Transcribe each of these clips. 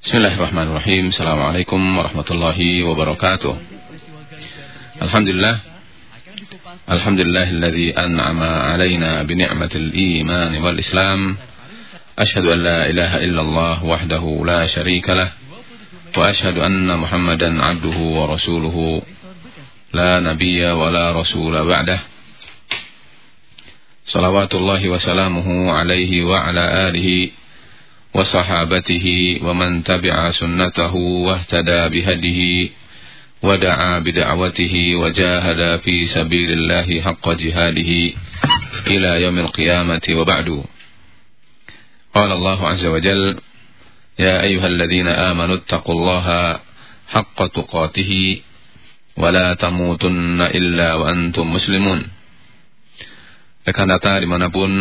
Bismillahirrahmanirrahim. Assalamualaikum warahmatullahi wabarakatuh. Alhamdulillah. Alhamdulillahilladzi an'ama alaina bi ni'matil iman wal islam. Ashhadu an la ilaha illallah wahdahu la syarika lah. Wa ashhadu anna Muhammadan 'abduhu wa rasuluhu. La nabiyya wa la rasula ba'dah. Salawatullahi wa salamuhu alaihi wa ala alihi wa sahabatihi wa man tabi'a sunnatahu wa ihtada bihadihi wa da'a bida'watihi wa jahada fi sabilillahi haqqa jihadihi ila yaumil qiyamati wa ba'du. Qala Allah azza wa jalla يا أيها الذين آمنوا اتقوا الله حق تقاته ولا تموتن إلا وأنتم مسلمون Rekan data dimanapun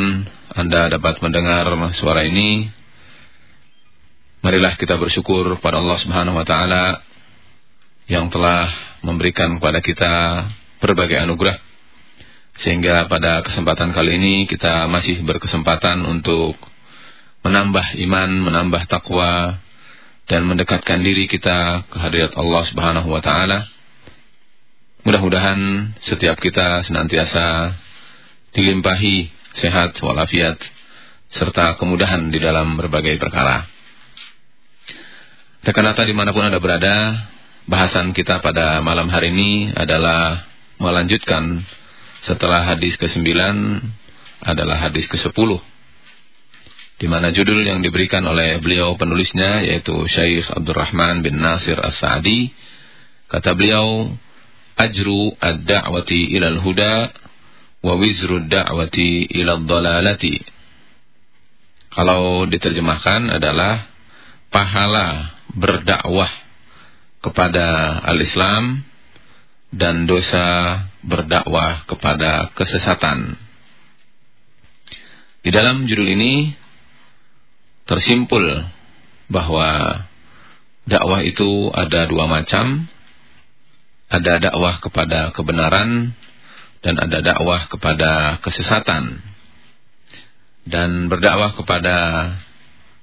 Anda dapat mendengar suara ini Marilah kita bersyukur pada Allah subhanahu wa ta'ala Yang telah memberikan kepada kita berbagai anugerah Sehingga pada kesempatan kali ini kita masih berkesempatan untuk Menambah iman, menambah takwa Dan mendekatkan diri kita kehadirat Allah subhanahu wa ta'ala Mudah-mudahan setiap kita senantiasa dilimpahi sehat walafiat serta kemudahan di dalam berbagai perkara. Rekan-rekan di mana pun Anda berada, bahasan kita pada malam hari ini adalah melanjutkan setelah hadis ke-9 adalah hadis ke-10 di mana judul yang diberikan oleh beliau penulisnya yaitu Syekh Abdurrahman bin Nasir As-Sa'di kata beliau ajru ad-da'wati ilal huda wa wizru da'wati ila dhalalati. Kalau diterjemahkan adalah pahala berdakwah kepada al-Islam dan dosa berdakwah kepada kesesatan. Di dalam judul ini tersimpul bahwa dakwah itu ada dua macam. Ada dakwah kepada kebenaran dan ada dakwah kepada kesesatan dan berdakwah kepada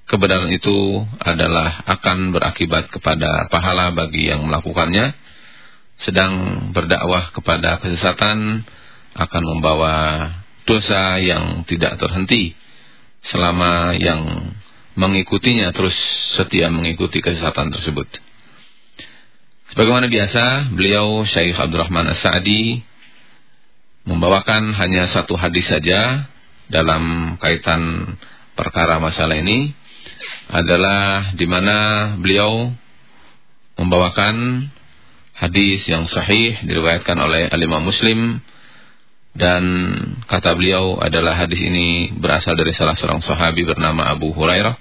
kebenaran itu adalah akan berakibat kepada pahala bagi yang melakukannya sedang berdakwah kepada kesesatan akan membawa dosa yang tidak terhenti selama yang mengikutinya terus setia mengikuti kesesatan tersebut. Sebagaimana biasa, beliau Syekh Abdurrahman As-Sa'di membawakan hanya satu hadis saja dalam kaitan perkara masalah ini adalah di mana beliau membawakan hadis yang sahih diriwayatkan oleh alimah Muslim dan kata beliau adalah hadis ini berasal dari salah seorang sahabi bernama Abu Hurairah.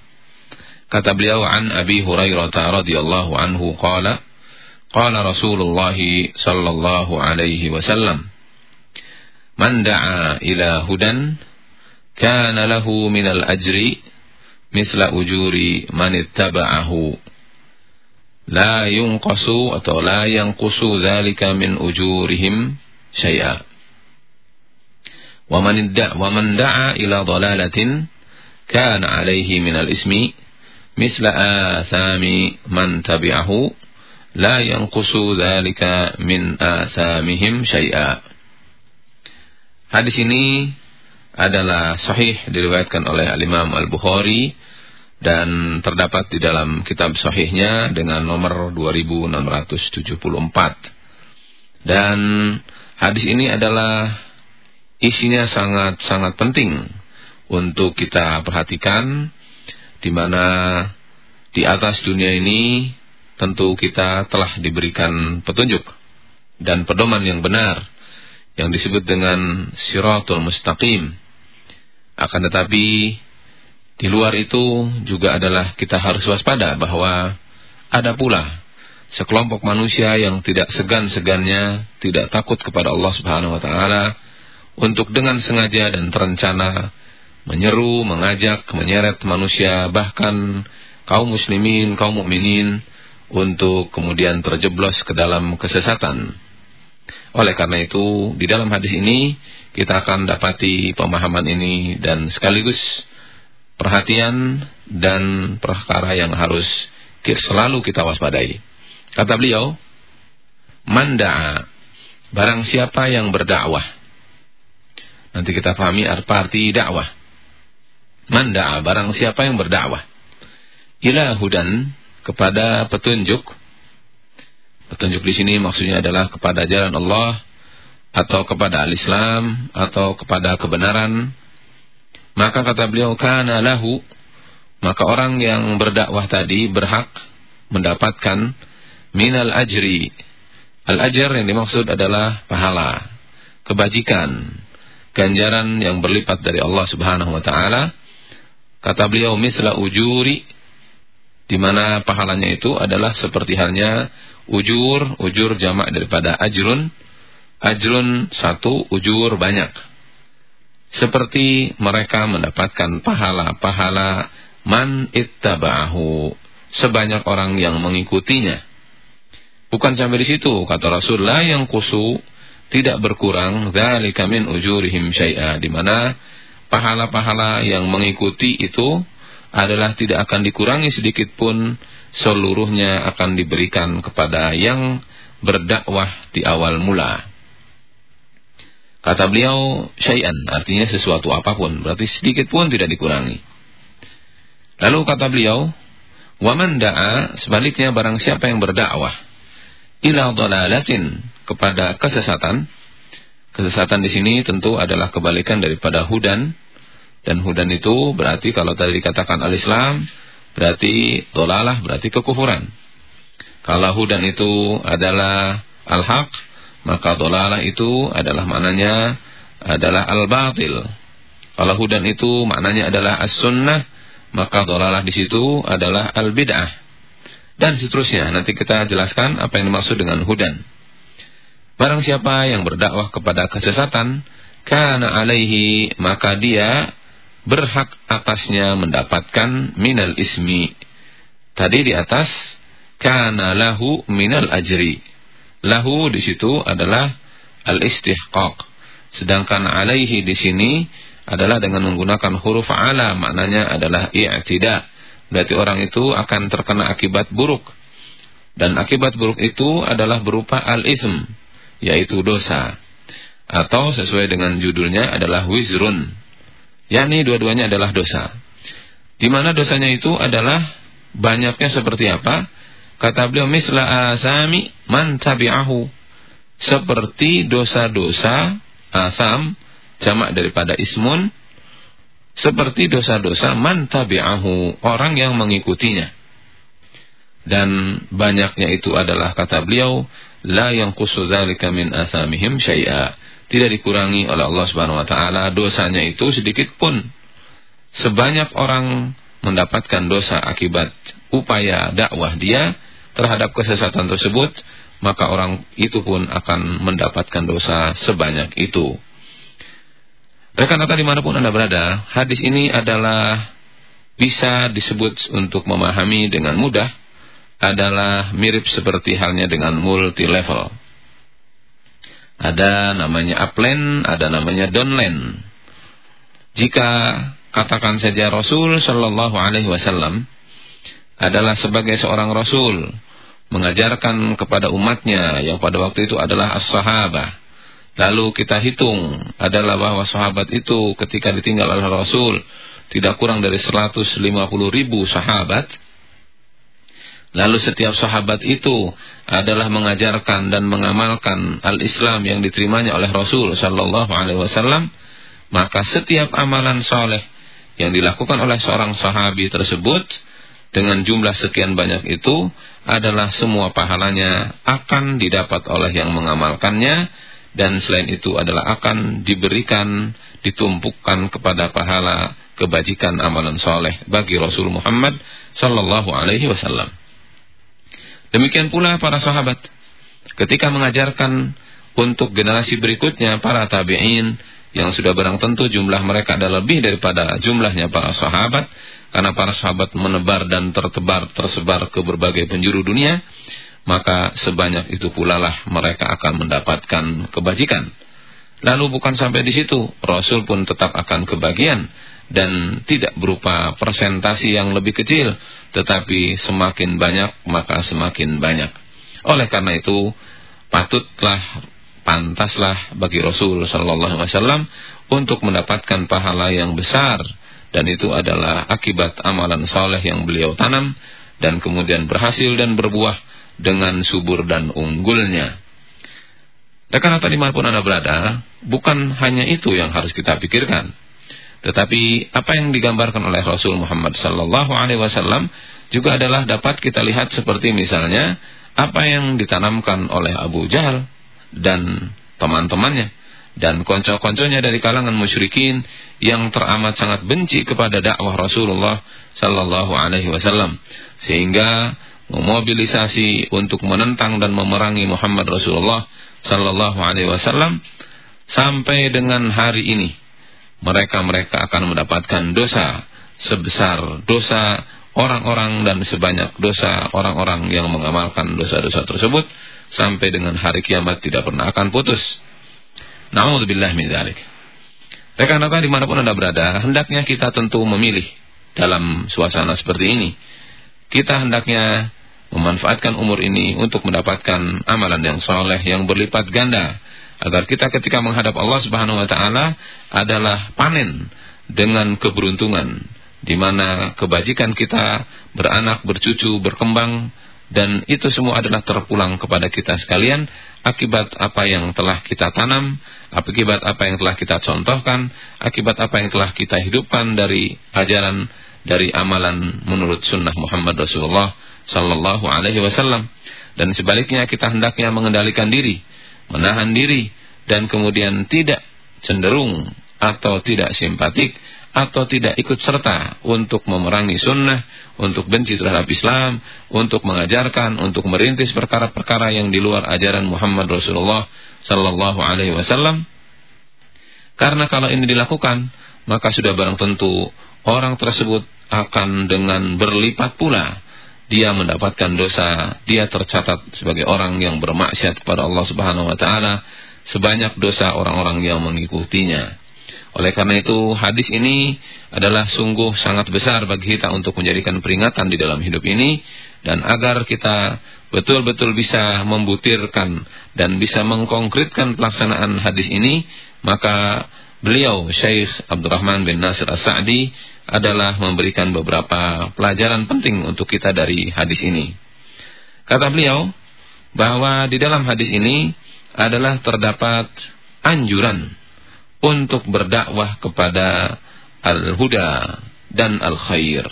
Kata beliau an Abi Hurairah radhiyallahu anhu qala qala Rasulullah sallallahu alaihi wasallam Man da'a ila hudan kana lahu minal ajri مثل أجور من اتبعه لا ينقص atau لا ينقص ذلك من أجورهم شيئا ومن دعا, ومن دعا إلى ضلالة كان عليه من الإسم مثل آثام من تبعه لا ينقص ذلك من آثامهم شيئا Hadis ini adalah sahih diriwayatkan oleh Al-Imam Al-Bukhari dan terdapat di dalam kitab sahihnya dengan nomor 2674. Dan hadis ini adalah isinya sangat-sangat penting untuk kita perhatikan di mana di atas dunia ini tentu kita telah diberikan petunjuk dan pedoman yang benar yang disebut dengan siratul mustaqim. Akan tetapi di luar itu juga adalah kita harus waspada bahwa ada pula sekelompok manusia yang tidak segan-segannya, tidak takut kepada Allah Subhanahu wa taala untuk dengan sengaja dan terencana menyeru, mengajak, menyeret manusia bahkan kaum muslimin, kaum mukminin untuk kemudian terjeblos ke dalam kesesatan. Oleh karena itu, di dalam hadis ini kita akan dapati pemahaman ini dan sekaligus perhatian dan perkara yang harus selalu kita waspadai. Kata beliau, manda'a, barang siapa yang berdakwah. Nanti kita pahami arti dakwah. Manda'a, barang siapa yang berdakwah. Ila hudan, kepada petunjuk. Petunjuk di sini maksudnya adalah kepada jalan Allah, atau kepada al-Islam, atau kepada kebenaran. Maka kata beliau, kana lahu, maka orang yang berdakwah tadi berhak mendapatkan minal ajri. Al-ajr yang dimaksud adalah pahala, kebajikan, ganjaran yang berlipat dari Allah Subhanahu wa taala. Kata beliau misla ujuri di mana pahalanya itu adalah seperti halnya ujur, ujur jamak daripada ajrun. Ajrun satu, ujur banyak. Seperti mereka mendapatkan pahala-pahala man ittaba'ahu sebanyak orang yang mengikutinya. Bukan sampai di situ kata Rasulullah yang kusu tidak berkurang dzalika min ujurihim syai'a di mana pahala-pahala yang mengikuti itu adalah tidak akan dikurangi sedikit pun seluruhnya akan diberikan kepada yang berdakwah di awal mula. Kata beliau syai'an artinya sesuatu apa pun berarti sedikit pun tidak dikurangi. Lalu kata beliau, "Waman da'a sebaliknya barang siapa yang berdakwah ila dhalalatin kepada kesesatan." Kesesatan di sini tentu adalah kebalikan daripada hudan dan hudan itu berarti kalau tadi dikatakan al-Islam berarti dolalah berarti kekufuran. Kalau hudan itu adalah al-haq maka dolalah itu adalah maknanya adalah al-batil. Kalau hudan itu maknanya adalah as-sunnah maka dolalah di situ adalah al-bid'ah. Dan seterusnya, nanti kita jelaskan apa yang dimaksud dengan hudan. Barang siapa yang berdakwah kepada kesesatan, karena alaihi, maka dia berhak atasnya mendapatkan minal ismi. Tadi di atas, kana lahu minal ajri. Lahu di situ adalah al-istihqaq. Sedangkan alaihi di sini adalah dengan menggunakan huruf ala maknanya adalah i'tida. Berarti orang itu akan terkena akibat buruk. Dan akibat buruk itu adalah berupa al-ism, yaitu dosa. Atau sesuai dengan judulnya adalah wizrun. yakni dua-duanya adalah dosa. Di mana dosanya itu adalah banyaknya seperti apa? Kata beliau misla asami man tabi'ahu. Seperti dosa-dosa asam jamak daripada ismun seperti dosa-dosa man tabi'ahu orang yang mengikutinya. Dan banyaknya itu adalah kata beliau la yang zalika min asamihim syai'a. Tidak dikurangi oleh Allah Subhanahu wa taala dosanya itu sedikit pun. Sebanyak orang mendapatkan dosa akibat upaya dakwah dia terhadap kesesatan tersebut maka orang itu pun akan mendapatkan dosa sebanyak itu Rekan-rekan di mana pun Anda berada, hadis ini adalah bisa disebut untuk memahami dengan mudah adalah mirip seperti halnya dengan multi level. Ada namanya upland, ada namanya downland. Jika katakan saja Rasul Shallallahu Alaihi Wasallam adalah sebagai seorang Rasul mengajarkan kepada umatnya yang pada waktu itu adalah as-sahabah Lalu kita hitung adalah bahwa sahabat itu ketika ditinggal oleh Rasul tidak kurang dari 150 ribu sahabat. Lalu setiap sahabat itu adalah mengajarkan dan mengamalkan al-Islam yang diterimanya oleh Rasul Shallallahu Alaihi Wasallam. Maka setiap amalan soleh yang dilakukan oleh seorang sahabi tersebut dengan jumlah sekian banyak itu adalah semua pahalanya akan didapat oleh yang mengamalkannya dan selain itu adalah akan diberikan ditumpukan kepada pahala kebajikan amalan soleh bagi Rasul Muhammad Sallallahu Alaihi Wasallam. Demikian pula para sahabat ketika mengajarkan untuk generasi berikutnya para tabi'in yang sudah barang tentu jumlah mereka ada lebih daripada jumlahnya para sahabat karena para sahabat menebar dan tertebar tersebar ke berbagai penjuru dunia maka sebanyak itu pula lah mereka akan mendapatkan kebajikan. Lalu bukan sampai di situ, Rasul pun tetap akan kebagian dan tidak berupa persentasi yang lebih kecil, tetapi semakin banyak maka semakin banyak. Oleh karena itu, patutlah pantaslah bagi Rasul sallallahu alaihi wasallam untuk mendapatkan pahala yang besar dan itu adalah akibat amalan soleh yang beliau tanam dan kemudian berhasil dan berbuah dengan subur dan unggulnya. Rekan atau di mana pun Anda berada, bukan hanya itu yang harus kita pikirkan. Tetapi apa yang digambarkan oleh Rasul Muhammad sallallahu alaihi wasallam juga adalah dapat kita lihat seperti misalnya apa yang ditanamkan oleh Abu Jahal dan teman-temannya dan konco-konconya dari kalangan musyrikin yang teramat sangat benci kepada dakwah Rasulullah sallallahu alaihi wasallam sehingga memobilisasi untuk menentang dan memerangi Muhammad Rasulullah sallallahu alaihi wasallam sampai dengan hari ini mereka-mereka akan mendapatkan dosa sebesar dosa orang-orang dan sebanyak dosa orang-orang yang mengamalkan dosa-dosa tersebut sampai dengan hari kiamat tidak pernah akan putus. Nauzubillah min dzalik. Rekan-rekan di mana pun anda berada, hendaknya kita tentu memilih dalam suasana seperti ini. Kita hendaknya memanfaatkan umur ini untuk mendapatkan amalan yang soleh yang berlipat ganda agar kita ketika menghadap Allah Subhanahu wa taala adalah panen dengan keberuntungan di mana kebajikan kita beranak, bercucu, berkembang dan itu semua adalah terpulang kepada kita sekalian akibat apa yang telah kita tanam, akibat apa yang telah kita contohkan, akibat apa yang telah kita hidupkan dari ajaran dari amalan menurut sunnah Muhammad Rasulullah Sallallahu Alaihi Wasallam. Dan sebaliknya kita hendaknya mengendalikan diri, menahan diri dan kemudian tidak cenderung atau tidak simpatik atau tidak ikut serta untuk memerangi sunnah, untuk benci terhadap Islam, untuk mengajarkan, untuk merintis perkara-perkara yang di luar ajaran Muhammad Rasulullah Sallallahu Alaihi Wasallam. Karena kalau ini dilakukan, maka sudah barang tentu orang tersebut akan dengan berlipat pula dia mendapatkan dosa, dia tercatat sebagai orang yang bermaksiat kepada Allah Subhanahu wa taala sebanyak dosa orang-orang yang mengikutinya. Oleh karena itu hadis ini adalah sungguh sangat besar bagi kita untuk menjadikan peringatan di dalam hidup ini dan agar kita betul-betul bisa membutirkan dan bisa mengkonkretkan pelaksanaan hadis ini maka beliau Syekh Abdurrahman bin Nasir As-Sa'di adalah memberikan beberapa pelajaran penting untuk kita dari hadis ini. Kata beliau bahwa di dalam hadis ini adalah terdapat anjuran untuk berdakwah kepada al-huda dan al-khair.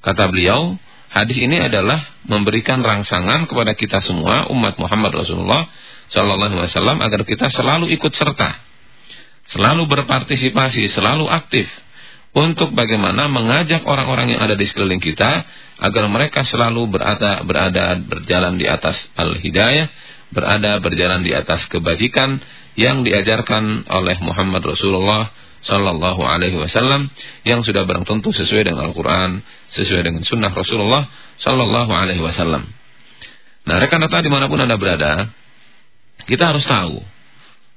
Kata beliau, hadis ini adalah memberikan rangsangan kepada kita semua umat Muhammad Rasulullah sallallahu alaihi wasallam agar kita selalu ikut serta, selalu berpartisipasi, selalu aktif untuk bagaimana mengajak orang-orang yang ada di sekeliling kita agar mereka selalu berada berada berjalan di atas al-hidayah, berada berjalan di atas kebajikan yang diajarkan oleh Muhammad Rasulullah sallallahu alaihi wasallam yang sudah barang tentu sesuai dengan Al-Qur'an, sesuai dengan sunnah Rasulullah sallallahu alaihi wasallam. Nah, rekan-rekan di mana pun Anda berada, kita harus tahu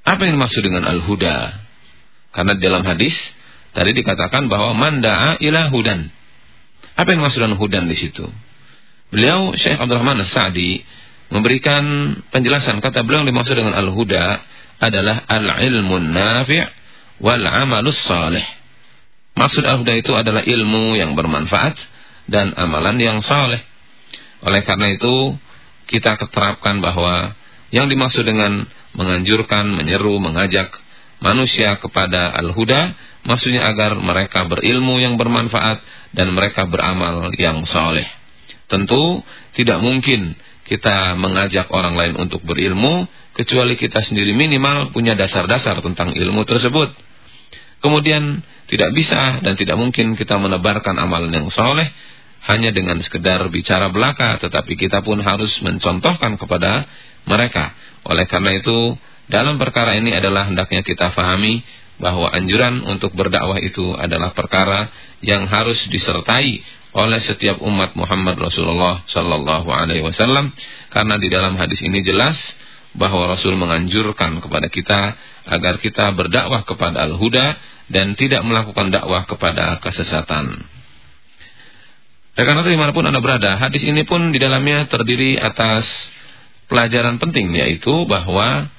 apa yang dimaksud dengan al-huda. Karena dalam hadis Tadi dikatakan bahwa manda'a ila hudan. Apa yang maksud dengan hudan di situ? Beliau Syekh Abdurrahman As-Sa'di memberikan penjelasan kata beliau yang dimaksud dengan al-huda adalah al-ilmun nafi' wal amalus salih. Maksud al-huda itu adalah ilmu yang bermanfaat dan amalan yang saleh. Oleh karena itu kita keterapkan bahwa yang dimaksud dengan menganjurkan, menyeru, mengajak manusia kepada al-huda maksudnya agar mereka berilmu yang bermanfaat dan mereka beramal yang soleh. Tentu tidak mungkin kita mengajak orang lain untuk berilmu kecuali kita sendiri minimal punya dasar-dasar tentang ilmu tersebut. Kemudian tidak bisa dan tidak mungkin kita menebarkan amalan yang soleh hanya dengan sekedar bicara belaka, tetapi kita pun harus mencontohkan kepada mereka. Oleh karena itu, dalam perkara ini adalah hendaknya kita fahami bahwa anjuran untuk berdakwah itu adalah perkara yang harus disertai oleh setiap umat Muhammad Rasulullah sallallahu alaihi wasallam karena di dalam hadis ini jelas bahwa Rasul menganjurkan kepada kita agar kita berdakwah kepada al-huda dan tidak melakukan dakwah kepada kesesatan. Rekan itu di mana pun Anda berada, hadis ini pun di dalamnya terdiri atas pelajaran penting yaitu bahwa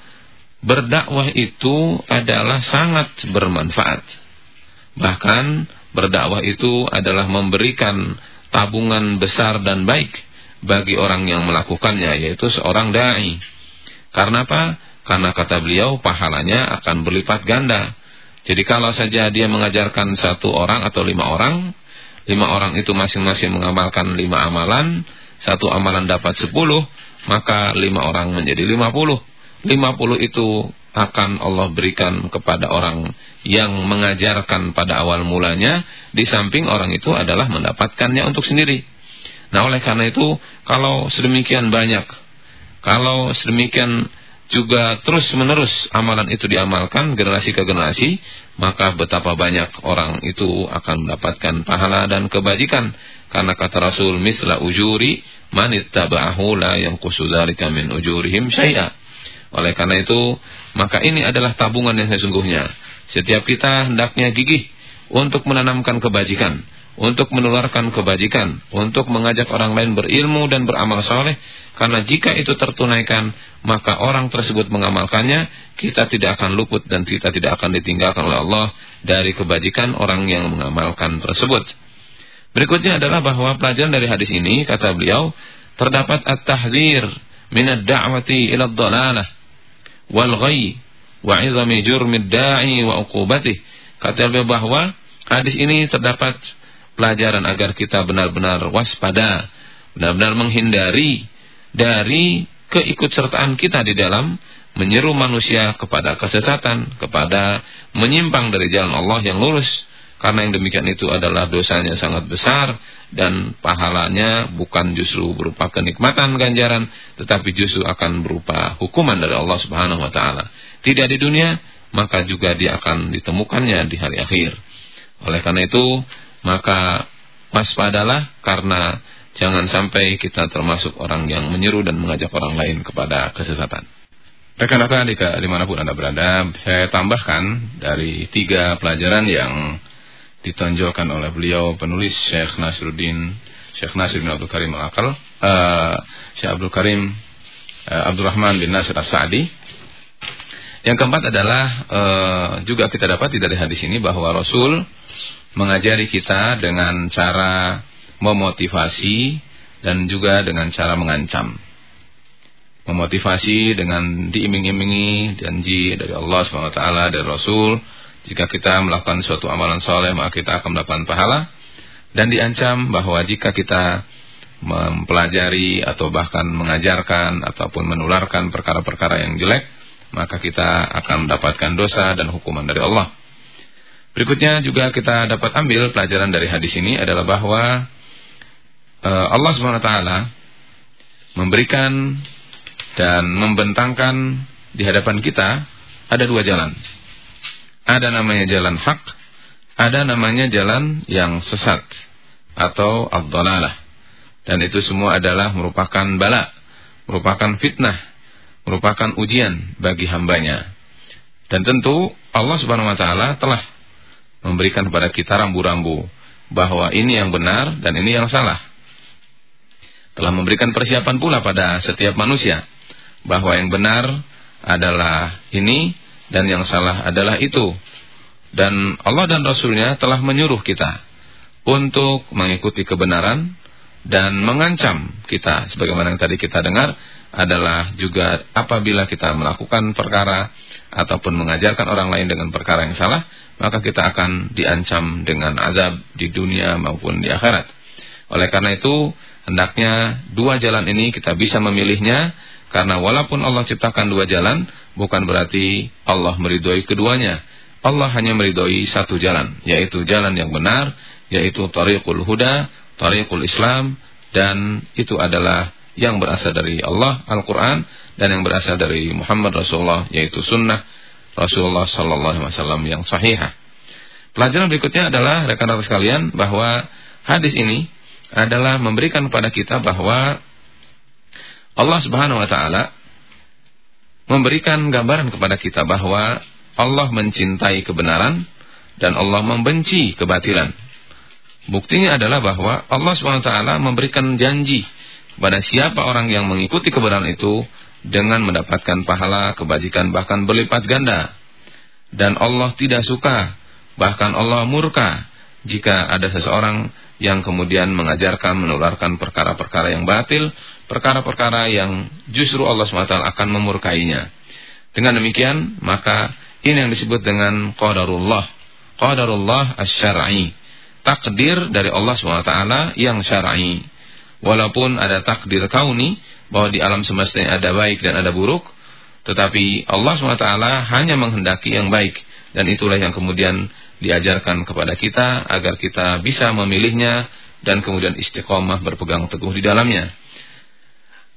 berdakwah itu adalah sangat bermanfaat. Bahkan berdakwah itu adalah memberikan tabungan besar dan baik bagi orang yang melakukannya yaitu seorang dai. Karena apa? Karena kata beliau pahalanya akan berlipat ganda. Jadi kalau saja dia mengajarkan satu orang atau lima orang, lima orang itu masing-masing mengamalkan lima amalan, satu amalan dapat sepuluh, maka lima orang menjadi lima puluh. Lima puluh itu akan Allah berikan kepada orang yang mengajarkan pada awal mulanya, di samping orang itu adalah mendapatkannya untuk sendiri. Nah oleh karena itu, kalau sedemikian banyak, kalau sedemikian juga terus menerus amalan itu diamalkan generasi ke generasi, maka betapa banyak orang itu akan mendapatkan pahala dan kebajikan. Karena kata Rasul, misla ujuri manittaba'ahu la yang dzalika min ujurihim syai'a. Oleh karena itu, maka ini adalah tabungan yang sesungguhnya. Setiap kita hendaknya gigih untuk menanamkan kebajikan untuk menularkan kebajikan, untuk mengajak orang lain berilmu dan beramal saleh, karena jika itu tertunaikan, maka orang tersebut mengamalkannya, kita tidak akan luput dan kita tidak akan ditinggalkan oleh Allah dari kebajikan orang yang mengamalkan tersebut. Berikutnya adalah bahwa pelajaran dari hadis ini, kata beliau, terdapat at-tahdzir min ad-da'wati ila ad-dhalalah wal ghayy wa 'izami jurmi dai wa uqubatih. Kata beliau bahwa hadis ini terdapat pelajaran agar kita benar-benar waspada, benar-benar menghindari dari keikutsertaan kita di dalam menyeru manusia kepada kesesatan, kepada menyimpang dari jalan Allah yang lurus. Karena yang demikian itu adalah dosanya sangat besar dan pahalanya bukan justru berupa kenikmatan ganjaran, tetapi justru akan berupa hukuman dari Allah Subhanahu wa taala. Tidak di dunia, maka juga dia akan ditemukannya di hari akhir. Oleh karena itu, maka waspadalah karena jangan sampai kita termasuk orang yang menyeru dan mengajak orang lain kepada kesesatan. Rekan-rekan di di mana pun Anda berada, saya tambahkan dari tiga pelajaran yang ditonjolkan oleh beliau penulis Syekh Nasruddin Syekh Nasruddin Abdul Karim Al-Akal uh, Syekh Abdul Karim uh, Abdul Rahman bin Nasir As-Sa'di yang keempat adalah uh, juga kita dapat dari hadis ini bahwa Rasul mengajari kita dengan cara memotivasi dan juga dengan cara mengancam. Memotivasi dengan diiming-imingi janji dari Allah SWT, dari Rasul. Jika kita melakukan suatu amalan soleh, maka kita akan mendapatkan pahala. Dan diancam bahwa jika kita mempelajari atau bahkan mengajarkan ataupun menularkan perkara-perkara yang jelek, maka kita akan mendapatkan dosa dan hukuman dari Allah. Berikutnya juga kita dapat ambil pelajaran dari hadis ini adalah bahwa uh, Allah SWT memberikan dan membentangkan di hadapan kita ada dua jalan. Ada namanya jalan hak, ada namanya jalan yang sesat atau abdalalah. Dan itu semua adalah merupakan bala, merupakan fitnah, merupakan ujian bagi hambanya. Dan tentu Allah Subhanahu wa taala telah memberikan kepada kita rambu-rambu bahwa ini yang benar dan ini yang salah. Telah memberikan persiapan pula pada setiap manusia bahwa yang benar adalah ini dan yang salah adalah itu. Dan Allah dan Rasulnya telah menyuruh kita untuk mengikuti kebenaran dan mengancam kita sebagaimana yang tadi kita dengar adalah juga apabila kita melakukan perkara ataupun mengajarkan orang lain dengan perkara yang salah maka kita akan diancam dengan azab di dunia maupun di akhirat. Oleh karena itu, hendaknya dua jalan ini kita bisa memilihnya, karena walaupun Allah ciptakan dua jalan, bukan berarti Allah meridhoi keduanya. Allah hanya meridhoi satu jalan, yaitu jalan yang benar, yaitu tariqul huda, tariqul Islam, dan itu adalah yang berasal dari Allah, Al-Quran, dan yang berasal dari Muhammad Rasulullah, yaitu sunnah, Rasulullah sallallahu alaihi wasallam yang sahih. Pelajaran berikutnya adalah rekan-rekan sekalian bahwa hadis ini adalah memberikan kepada kita bahwa Allah Subhanahu wa taala memberikan gambaran kepada kita bahwa Allah mencintai kebenaran dan Allah membenci kebatilan. Buktinya adalah bahwa Allah SWT memberikan janji kepada siapa orang yang mengikuti kebenaran itu dengan mendapatkan pahala kebajikan bahkan berlipat ganda. Dan Allah tidak suka, bahkan Allah murka jika ada seseorang yang kemudian mengajarkan, menularkan perkara-perkara yang batil, perkara-perkara yang justru Allah SWT akan memurkainya. Dengan demikian, maka ini yang disebut dengan qadarullah. Qadarullah asy-syar'i. Takdir dari Allah SWT yang syar'i. Walaupun ada takdir kauni bahwa di alam semesta ini ada baik dan ada buruk, tetapi Allah SWT hanya menghendaki yang baik dan itulah yang kemudian diajarkan kepada kita agar kita bisa memilihnya dan kemudian istiqomah berpegang teguh di dalamnya.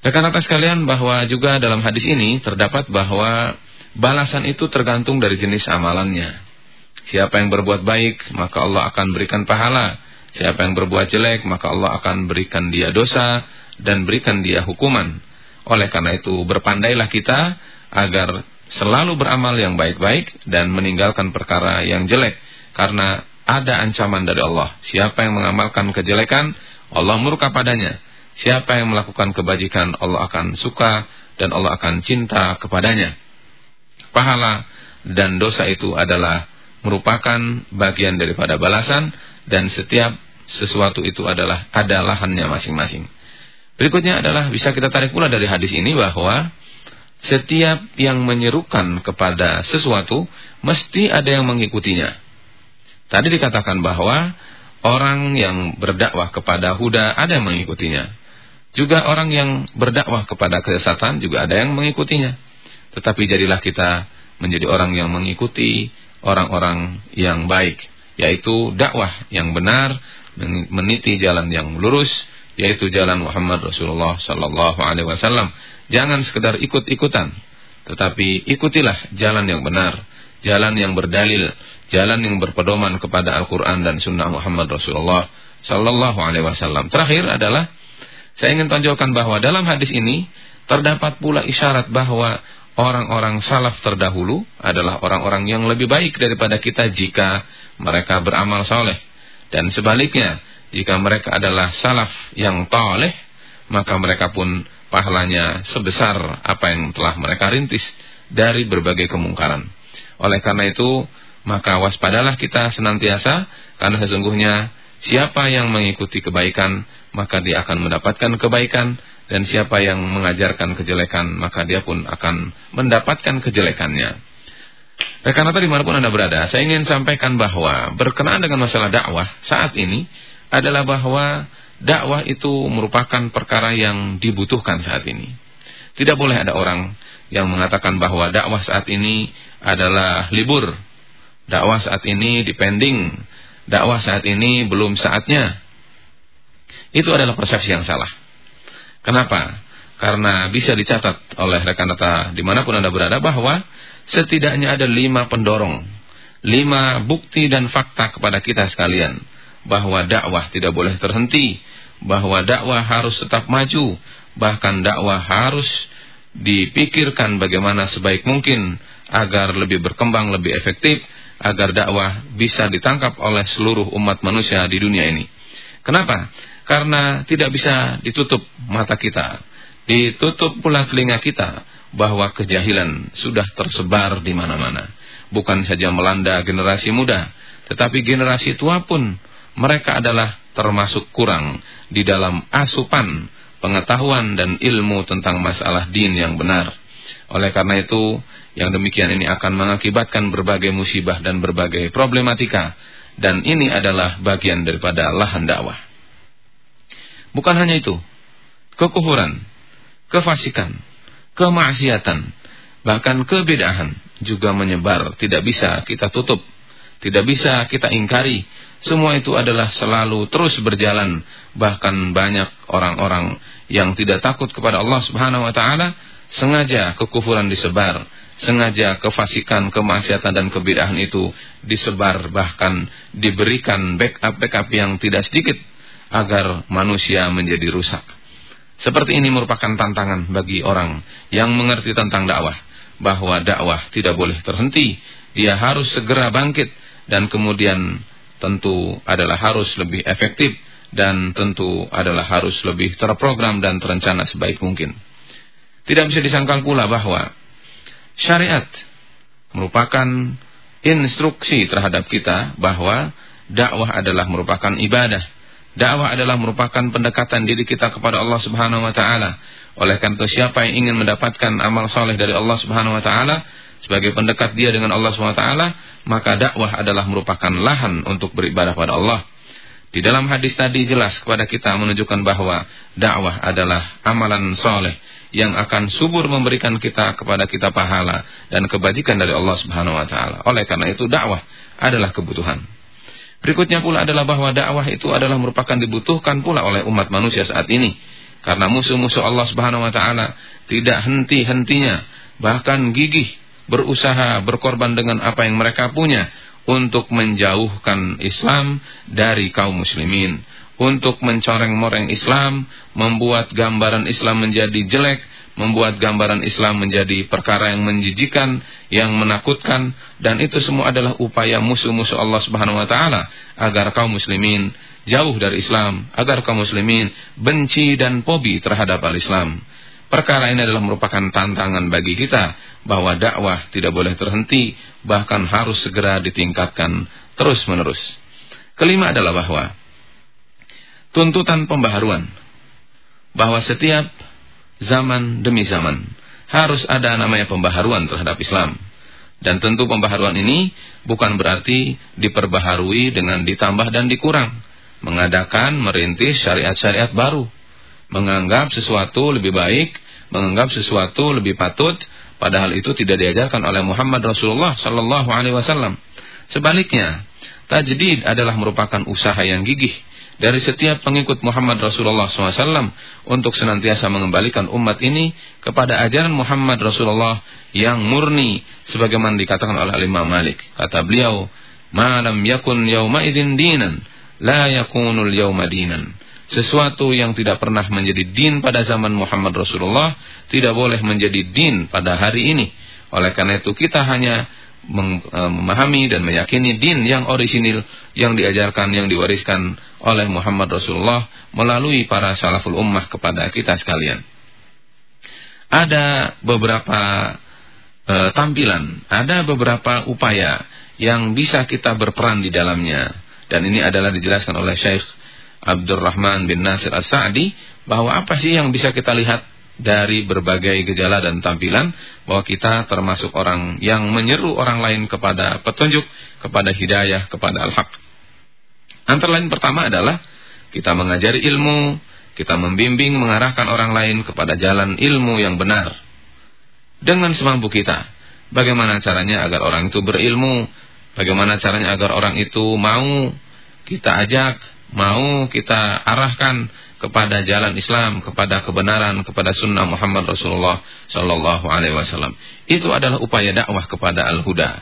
Rekan-rekan sekalian bahwa juga dalam hadis ini terdapat bahwa balasan itu tergantung dari jenis amalannya. Siapa yang berbuat baik, maka Allah akan berikan pahala. Siapa yang berbuat jelek, maka Allah akan berikan dia dosa dan berikan dia hukuman. Oleh karena itu, berpandailah kita agar selalu beramal yang baik-baik dan meninggalkan perkara yang jelek. Karena ada ancaman dari Allah. Siapa yang mengamalkan kejelekan, Allah murka padanya. Siapa yang melakukan kebajikan, Allah akan suka dan Allah akan cinta kepadanya pahala dan dosa itu adalah merupakan bagian daripada balasan dan setiap sesuatu itu adalah ada lahannya masing-masing. Berikutnya adalah bisa kita tarik pula dari hadis ini bahwa setiap yang menyerukan kepada sesuatu mesti ada yang mengikutinya. Tadi dikatakan bahwa orang yang berdakwah kepada huda ada yang mengikutinya. Juga orang yang berdakwah kepada kesesatan juga ada yang mengikutinya. Tetapi jadilah kita menjadi orang yang mengikuti orang-orang yang baik. Yaitu dakwah yang benar, meniti jalan yang lurus, yaitu jalan Muhammad Rasulullah Sallallahu Alaihi Wasallam. Jangan sekedar ikut-ikutan, tetapi ikutilah jalan yang benar, jalan yang berdalil, jalan yang berpedoman kepada Al-Quran dan Sunnah Muhammad Rasulullah Sallallahu Alaihi Wasallam. Terakhir adalah saya ingin tonjolkan bahwa dalam hadis ini terdapat pula isyarat bahwa orang-orang salaf terdahulu adalah orang-orang yang lebih baik daripada kita jika mereka beramal soleh. Dan sebaliknya, jika mereka adalah salaf yang toleh, maka mereka pun pahalanya sebesar apa yang telah mereka rintis dari berbagai kemungkaran. Oleh karena itu, maka waspadalah kita senantiasa, karena sesungguhnya siapa yang mengikuti kebaikan, maka dia akan mendapatkan kebaikan, dan siapa yang mengajarkan kejelekan maka dia pun akan mendapatkan kejelekannya. Rekan-rekan di mana pun Anda berada, saya ingin sampaikan bahwa berkenaan dengan masalah dakwah saat ini adalah bahwa dakwah itu merupakan perkara yang dibutuhkan saat ini. Tidak boleh ada orang yang mengatakan bahwa dakwah saat ini adalah libur. Dakwah saat ini dipending. Dakwah saat ini belum saatnya. Itu adalah persepsi yang salah. Kenapa? Karena bisa dicatat oleh rekan rekan di mana pun Anda berada bahwa setidaknya ada lima pendorong, lima bukti dan fakta kepada kita sekalian bahwa dakwah tidak boleh terhenti, bahwa dakwah harus tetap maju, bahkan dakwah harus dipikirkan bagaimana sebaik mungkin agar lebih berkembang, lebih efektif, agar dakwah bisa ditangkap oleh seluruh umat manusia di dunia ini. Kenapa? Karena tidak bisa ditutup mata kita, ditutup pula telinga kita bahwa kejahilan sudah tersebar di mana-mana. Bukan saja melanda generasi muda, tetapi generasi tua pun mereka adalah termasuk kurang di dalam asupan pengetahuan dan ilmu tentang masalah din yang benar. Oleh karena itu, yang demikian ini akan mengakibatkan berbagai musibah dan berbagai problematika dan ini adalah bagian daripada lahan dakwah. Bukan hanya itu. Kekufuran, kefasikan, kemaksiatan, bahkan kebedahan juga menyebar. Tidak bisa kita tutup. Tidak bisa kita ingkari. Semua itu adalah selalu terus berjalan. Bahkan banyak orang-orang yang tidak takut kepada Allah Subhanahu wa taala sengaja kekufuran disebar, sengaja kefasikan, kemaksiatan dan kebidahan itu disebar bahkan diberikan backup backup yang tidak sedikit agar manusia menjadi rusak. Seperti ini merupakan tantangan bagi orang yang mengerti tentang dakwah bahwa dakwah tidak boleh terhenti dia harus segera bangkit dan kemudian tentu adalah harus lebih efektif dan tentu adalah harus lebih terprogram dan terencana sebaik mungkin. Tidak bisa disangkal pula bahwa syariat merupakan instruksi terhadap kita bahwa dakwah adalah merupakan ibadah. Dakwah adalah merupakan pendekatan diri kita kepada Allah Subhanahu wa taala. Oleh karena itu siapa yang ingin mendapatkan amal soleh dari Allah Subhanahu wa taala sebagai pendekat dia dengan Allah taala, maka dakwah adalah merupakan lahan untuk beribadah pada Allah. Di dalam hadis tadi jelas kepada kita menunjukkan bahwa dakwah adalah amalan soleh yang akan subur memberikan kita kepada kita pahala dan kebajikan dari Allah Subhanahu wa taala. Oleh karena itu dakwah adalah kebutuhan. Berikutnya pula adalah bahwa dakwah itu adalah merupakan dibutuhkan pula oleh umat manusia saat ini. Karena musuh-musuh Allah Subhanahu wa taala tidak henti-hentinya bahkan gigih berusaha berkorban dengan apa yang mereka punya untuk menjauhkan Islam dari kaum muslimin untuk mencoreng-moreng Islam, membuat gambaran Islam menjadi jelek, membuat gambaran Islam menjadi perkara yang menjijikan, yang menakutkan, dan itu semua adalah upaya musuh-musuh Allah Subhanahu wa taala agar kaum muslimin jauh dari Islam, agar kaum muslimin benci dan pobi terhadap al-Islam. Perkara ini adalah merupakan tantangan bagi kita bahwa dakwah tidak boleh terhenti, bahkan harus segera ditingkatkan terus-menerus. Kelima adalah bahwa tuntutan pembaharuan bahwa setiap zaman demi zaman harus ada namanya pembaharuan terhadap Islam. Dan tentu pembaharuan ini bukan berarti diperbaharui dengan ditambah dan dikurang. Mengadakan, merintis syariat-syariat baru. Menganggap sesuatu lebih baik, menganggap sesuatu lebih patut, padahal itu tidak diajarkan oleh Muhammad Rasulullah sallallahu alaihi wasallam. Sebaliknya, tajdid adalah merupakan usaha yang gigih dari setiap pengikut Muhammad Rasulullah SAW untuk senantiasa mengembalikan umat ini kepada ajaran Muhammad Rasulullah yang murni sebagaimana dikatakan oleh Imam Malik. Kata beliau, "Malam yakun yauma idin dinan, la yakunul yauma dinan." Sesuatu yang tidak pernah menjadi din pada zaman Muhammad Rasulullah tidak boleh menjadi din pada hari ini. Oleh karena itu kita hanya E, memahami dan meyakini din yang orisinil yang diajarkan yang diwariskan oleh Muhammad Rasulullah melalui para salaful ummah kepada kita sekalian. Ada beberapa e, tampilan, ada beberapa upaya yang bisa kita berperan di dalamnya dan ini adalah dijelaskan oleh Syekh Abdurrahman bin Nasir As-Sa'di bahwa apa sih yang bisa kita lihat dari berbagai gejala dan tampilan bahwa kita termasuk orang yang menyeru orang lain kepada petunjuk, kepada hidayah, kepada al-haq. Antara lain pertama adalah kita mengajari ilmu, kita membimbing mengarahkan orang lain kepada jalan ilmu yang benar. Dengan semampu kita, bagaimana caranya agar orang itu berilmu, bagaimana caranya agar orang itu mau kita ajak, mau kita arahkan kepada jalan Islam, kepada kebenaran, kepada sunnah Muhammad Rasulullah Sallallahu Alaihi Wasallam. Itu adalah upaya dakwah kepada al-huda.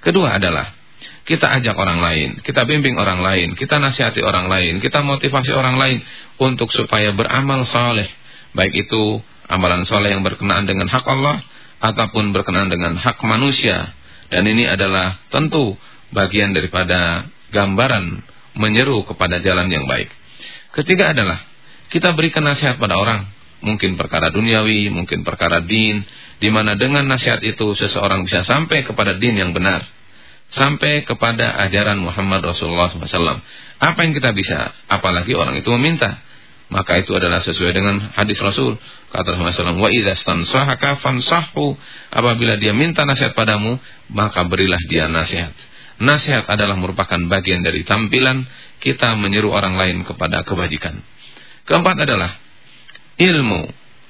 Kedua adalah kita ajak orang lain, kita bimbing orang lain, kita nasihati orang lain, kita motivasi orang lain untuk supaya beramal saleh, baik itu amalan saleh yang berkenaan dengan hak Allah ataupun berkenaan dengan hak manusia. Dan ini adalah tentu bagian daripada gambaran menyeru kepada jalan yang baik. Ketiga adalah kita berikan nasihat pada orang, mungkin perkara duniawi, mungkin perkara din, di mana dengan nasihat itu seseorang bisa sampai kepada din yang benar, sampai kepada ajaran Muhammad Rasulullah SAW. Apa yang kita bisa, apalagi orang itu meminta, maka itu adalah sesuai dengan hadis Rasul. Kata Rasulullah SAW wa stansahaka fansahhu. Apabila dia minta nasihat padamu maka berilah dia nasihat Nasihat adalah merupakan bagian dari tampilan kita menyeru orang lain kepada kebajikan. Keempat adalah ilmu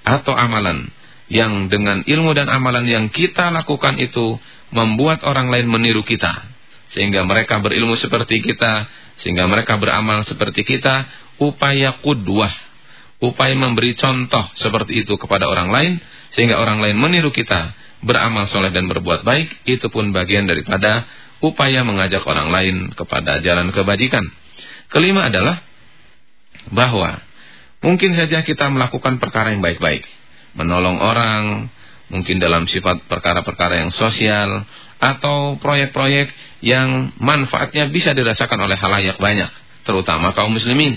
atau amalan yang dengan ilmu dan amalan yang kita lakukan itu membuat orang lain meniru kita. Sehingga mereka berilmu seperti kita, sehingga mereka beramal seperti kita, upaya kudwah, upaya memberi contoh seperti itu kepada orang lain, sehingga orang lain meniru kita, beramal soleh dan berbuat baik, itu pun bagian daripada upaya mengajak orang lain kepada jalan kebajikan. Kelima adalah bahwa mungkin saja kita melakukan perkara yang baik-baik, menolong orang, mungkin dalam sifat perkara-perkara yang sosial atau proyek-proyek yang manfaatnya bisa dirasakan oleh halayak banyak, terutama kaum muslimin.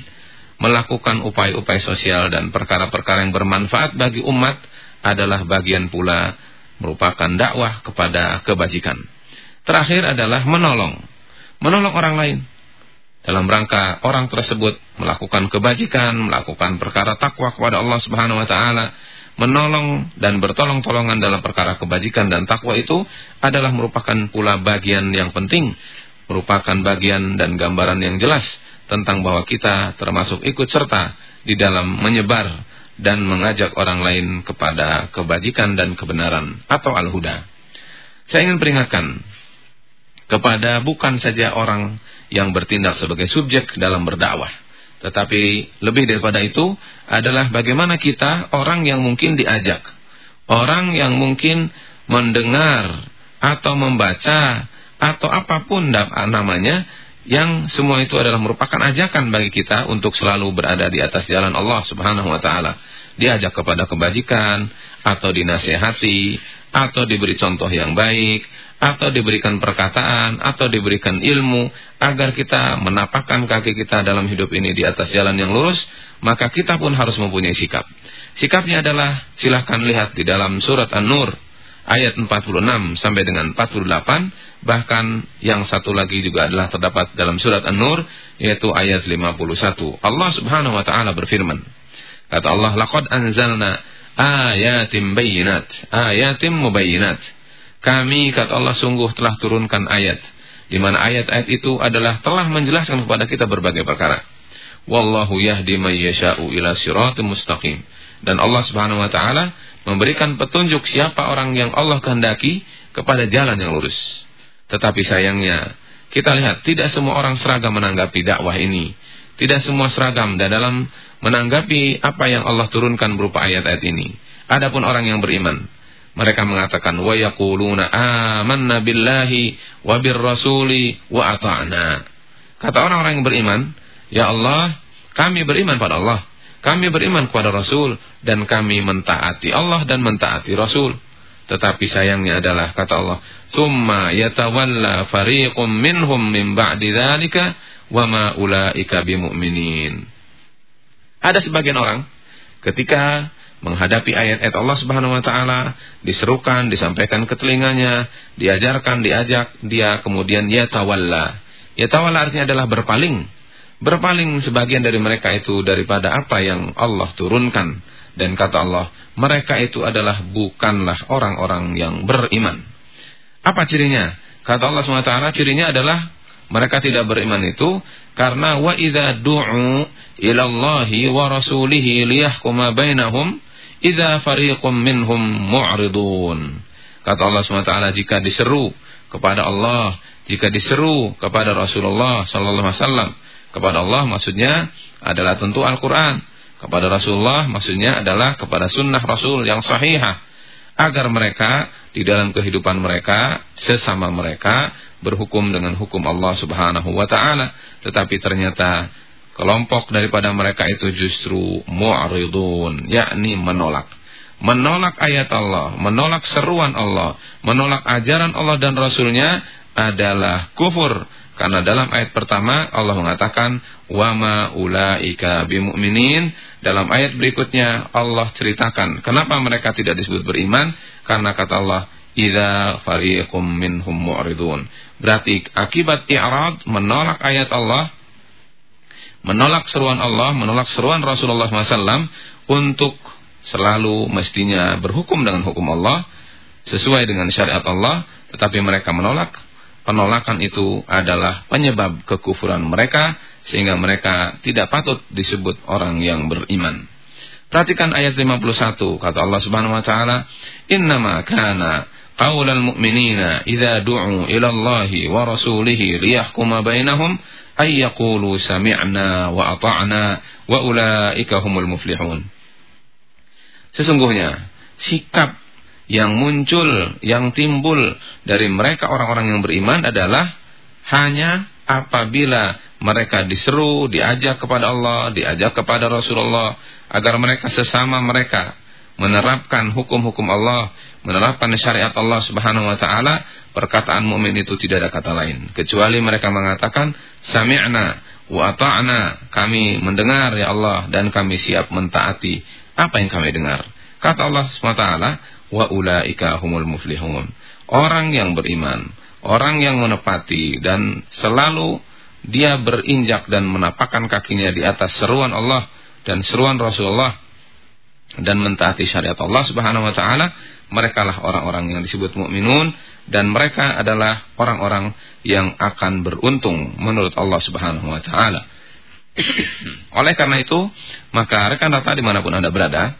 Melakukan upaya-upaya sosial dan perkara-perkara yang bermanfaat bagi umat adalah bagian pula merupakan dakwah kepada kebajikan. Terakhir adalah menolong. Menolong orang lain. Dalam rangka orang tersebut melakukan kebajikan, melakukan perkara takwa kepada Allah Subhanahu wa taala, menolong dan bertolong-tolongan dalam perkara kebajikan dan takwa itu adalah merupakan pula bagian yang penting, merupakan bagian dan gambaran yang jelas tentang bahwa kita termasuk ikut serta di dalam menyebar dan mengajak orang lain kepada kebajikan dan kebenaran atau al-huda. Saya ingin peringatkan kepada bukan saja orang yang bertindak sebagai subjek dalam berdakwah. Tetapi lebih daripada itu adalah bagaimana kita orang yang mungkin diajak. Orang yang mungkin mendengar atau membaca atau apa pun namanya yang semua itu adalah merupakan ajakan bagi kita untuk selalu berada di atas jalan Allah Subhanahu wa taala. Diajak kepada kebajikan atau dinasehati atau diberi contoh yang baik atau diberikan perkataan atau diberikan ilmu agar kita menapakkan kaki kita dalam hidup ini di atas jalan yang lurus, maka kita pun harus mempunyai sikap. Sikapnya adalah silahkan lihat di dalam surat An-Nur ayat 46 sampai dengan 48, bahkan yang satu lagi juga adalah terdapat dalam surat An-Nur yaitu ayat 51. Allah Subhanahu wa taala berfirman, kata Allah, "Laqad anzalna ayatim bayyinat, ayatim mubayyinat." Kami kata Allah sungguh telah turunkan ayat di mana ayat-ayat itu adalah telah menjelaskan kepada kita berbagai perkara. Wallahu yahdi may yasha'u ila siratim mustaqim. Dan Allah Subhanahu wa taala memberikan petunjuk siapa orang yang Allah kehendaki kepada jalan yang lurus. Tetapi sayangnya kita lihat tidak semua orang seragam menanggapi dakwah ini. Tidak semua seragam dan dalam menanggapi apa yang Allah turunkan berupa ayat-ayat ini. Adapun orang yang beriman mereka mengatakan wa yaquluna amanna billahi wa birrasuli wa ata'na. Kata orang-orang yang beriman, ya Allah, kami beriman pada Allah, kami beriman kepada Rasul dan kami mentaati Allah dan mentaati Rasul. Tetapi sayangnya adalah kata Allah, "Tsumma yatawalla fariqum minhum min ba'di dzalika wa ma ulaika bimu'minin." Ada sebagian orang ketika menghadapi ayat-ayat Allah Subhanahu wa taala, diserukan, disampaikan ke telinganya, diajarkan, diajak, dia kemudian ya tawalla. Ya tawalla artinya adalah berpaling. Berpaling sebagian dari mereka itu daripada apa yang Allah turunkan dan kata Allah, mereka itu adalah bukanlah orang-orang yang beriman. Apa cirinya? Kata Allah SWT, cirinya adalah mereka tidak beriman itu karena wa idza du'u ila Allahi wa rasulihi liyahkuma bainahum idza fariqum minhum mu'ridun. Kata Allah SWT jika diseru kepada Allah, jika diseru kepada Rasulullah sallallahu alaihi wasallam, kepada Allah maksudnya adalah tentu Al-Qur'an. Kepada Rasulullah maksudnya adalah kepada sunnah Rasul yang sahihah agar mereka di dalam kehidupan mereka sesama mereka berhukum dengan hukum Allah Subhanahu wa taala tetapi ternyata kelompok daripada mereka itu justru mu'ridun, yakni menolak. Menolak ayat Allah, menolak seruan Allah, menolak ajaran Allah dan Rasulnya adalah kufur. Karena dalam ayat pertama Allah mengatakan wama ulaika bimu'minin. Dalam ayat berikutnya Allah ceritakan kenapa mereka tidak disebut beriman karena kata Allah idza fariqum minhum mu'ridun. Berarti akibat i'rad menolak ayat Allah menolak seruan Allah, menolak seruan Rasulullah SAW untuk selalu mestinya berhukum dengan hukum Allah sesuai dengan syariat Allah, tetapi mereka menolak. Penolakan itu adalah penyebab kekufuran mereka sehingga mereka tidak patut disebut orang yang beriman. Perhatikan ayat 51 kata Allah Subhanahu wa taala, "Innama kana qaulal mu'minina idza du'u ila Allah wa rasulihi liyahkuma bainahum yaqulu sami'na wa ata'na wa humul muflihun. Sesungguhnya sikap yang muncul, yang timbul dari mereka orang-orang yang beriman adalah hanya apabila mereka diseru, diajak kepada Allah, diajak kepada Rasulullah agar mereka sesama mereka menerapkan hukum-hukum Allah, menerapkan syariat Allah Subhanahu wa taala, perkataan mukmin itu tidak ada kata lain kecuali mereka mengatakan sami'na wa ata'na, kami mendengar ya Allah dan kami siap mentaati apa yang kami dengar. Kata Allah SWT, wa ulaika humul muflihun. Orang yang beriman, orang yang menepati dan selalu dia berinjak dan menapakkan kakinya di atas seruan Allah dan seruan Rasulullah dan mentaati syariat Allah Subhanahu wa taala, mereka lah orang-orang yang disebut mukminun dan mereka adalah orang-orang yang akan beruntung menurut Allah Subhanahu wa taala. Oleh karena itu, maka rekan data di mana pun Anda berada,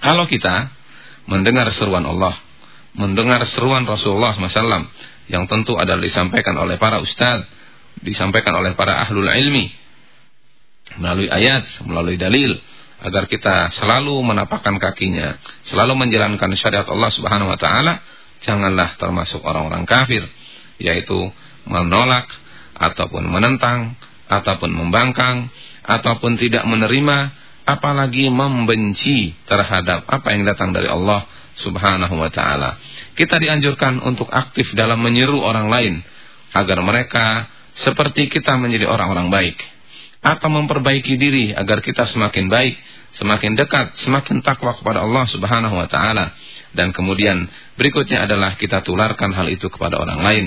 kalau kita mendengar seruan Allah, mendengar seruan Rasulullah SAW, yang tentu adalah disampaikan oleh para ustadz, disampaikan oleh para ahlul ilmi melalui ayat, melalui dalil agar kita selalu menapakkan kakinya, selalu menjalankan syariat Allah Subhanahu wa taala, janganlah termasuk orang-orang kafir yaitu menolak ataupun menentang ataupun membangkang ataupun tidak menerima apalagi membenci terhadap apa yang datang dari Allah Subhanahu wa taala. Kita dianjurkan untuk aktif dalam menyeru orang lain agar mereka seperti kita menjadi orang-orang baik atau memperbaiki diri agar kita semakin baik, semakin dekat, semakin takwa kepada Allah Subhanahu wa taala. Dan kemudian berikutnya adalah kita tularkan hal itu kepada orang lain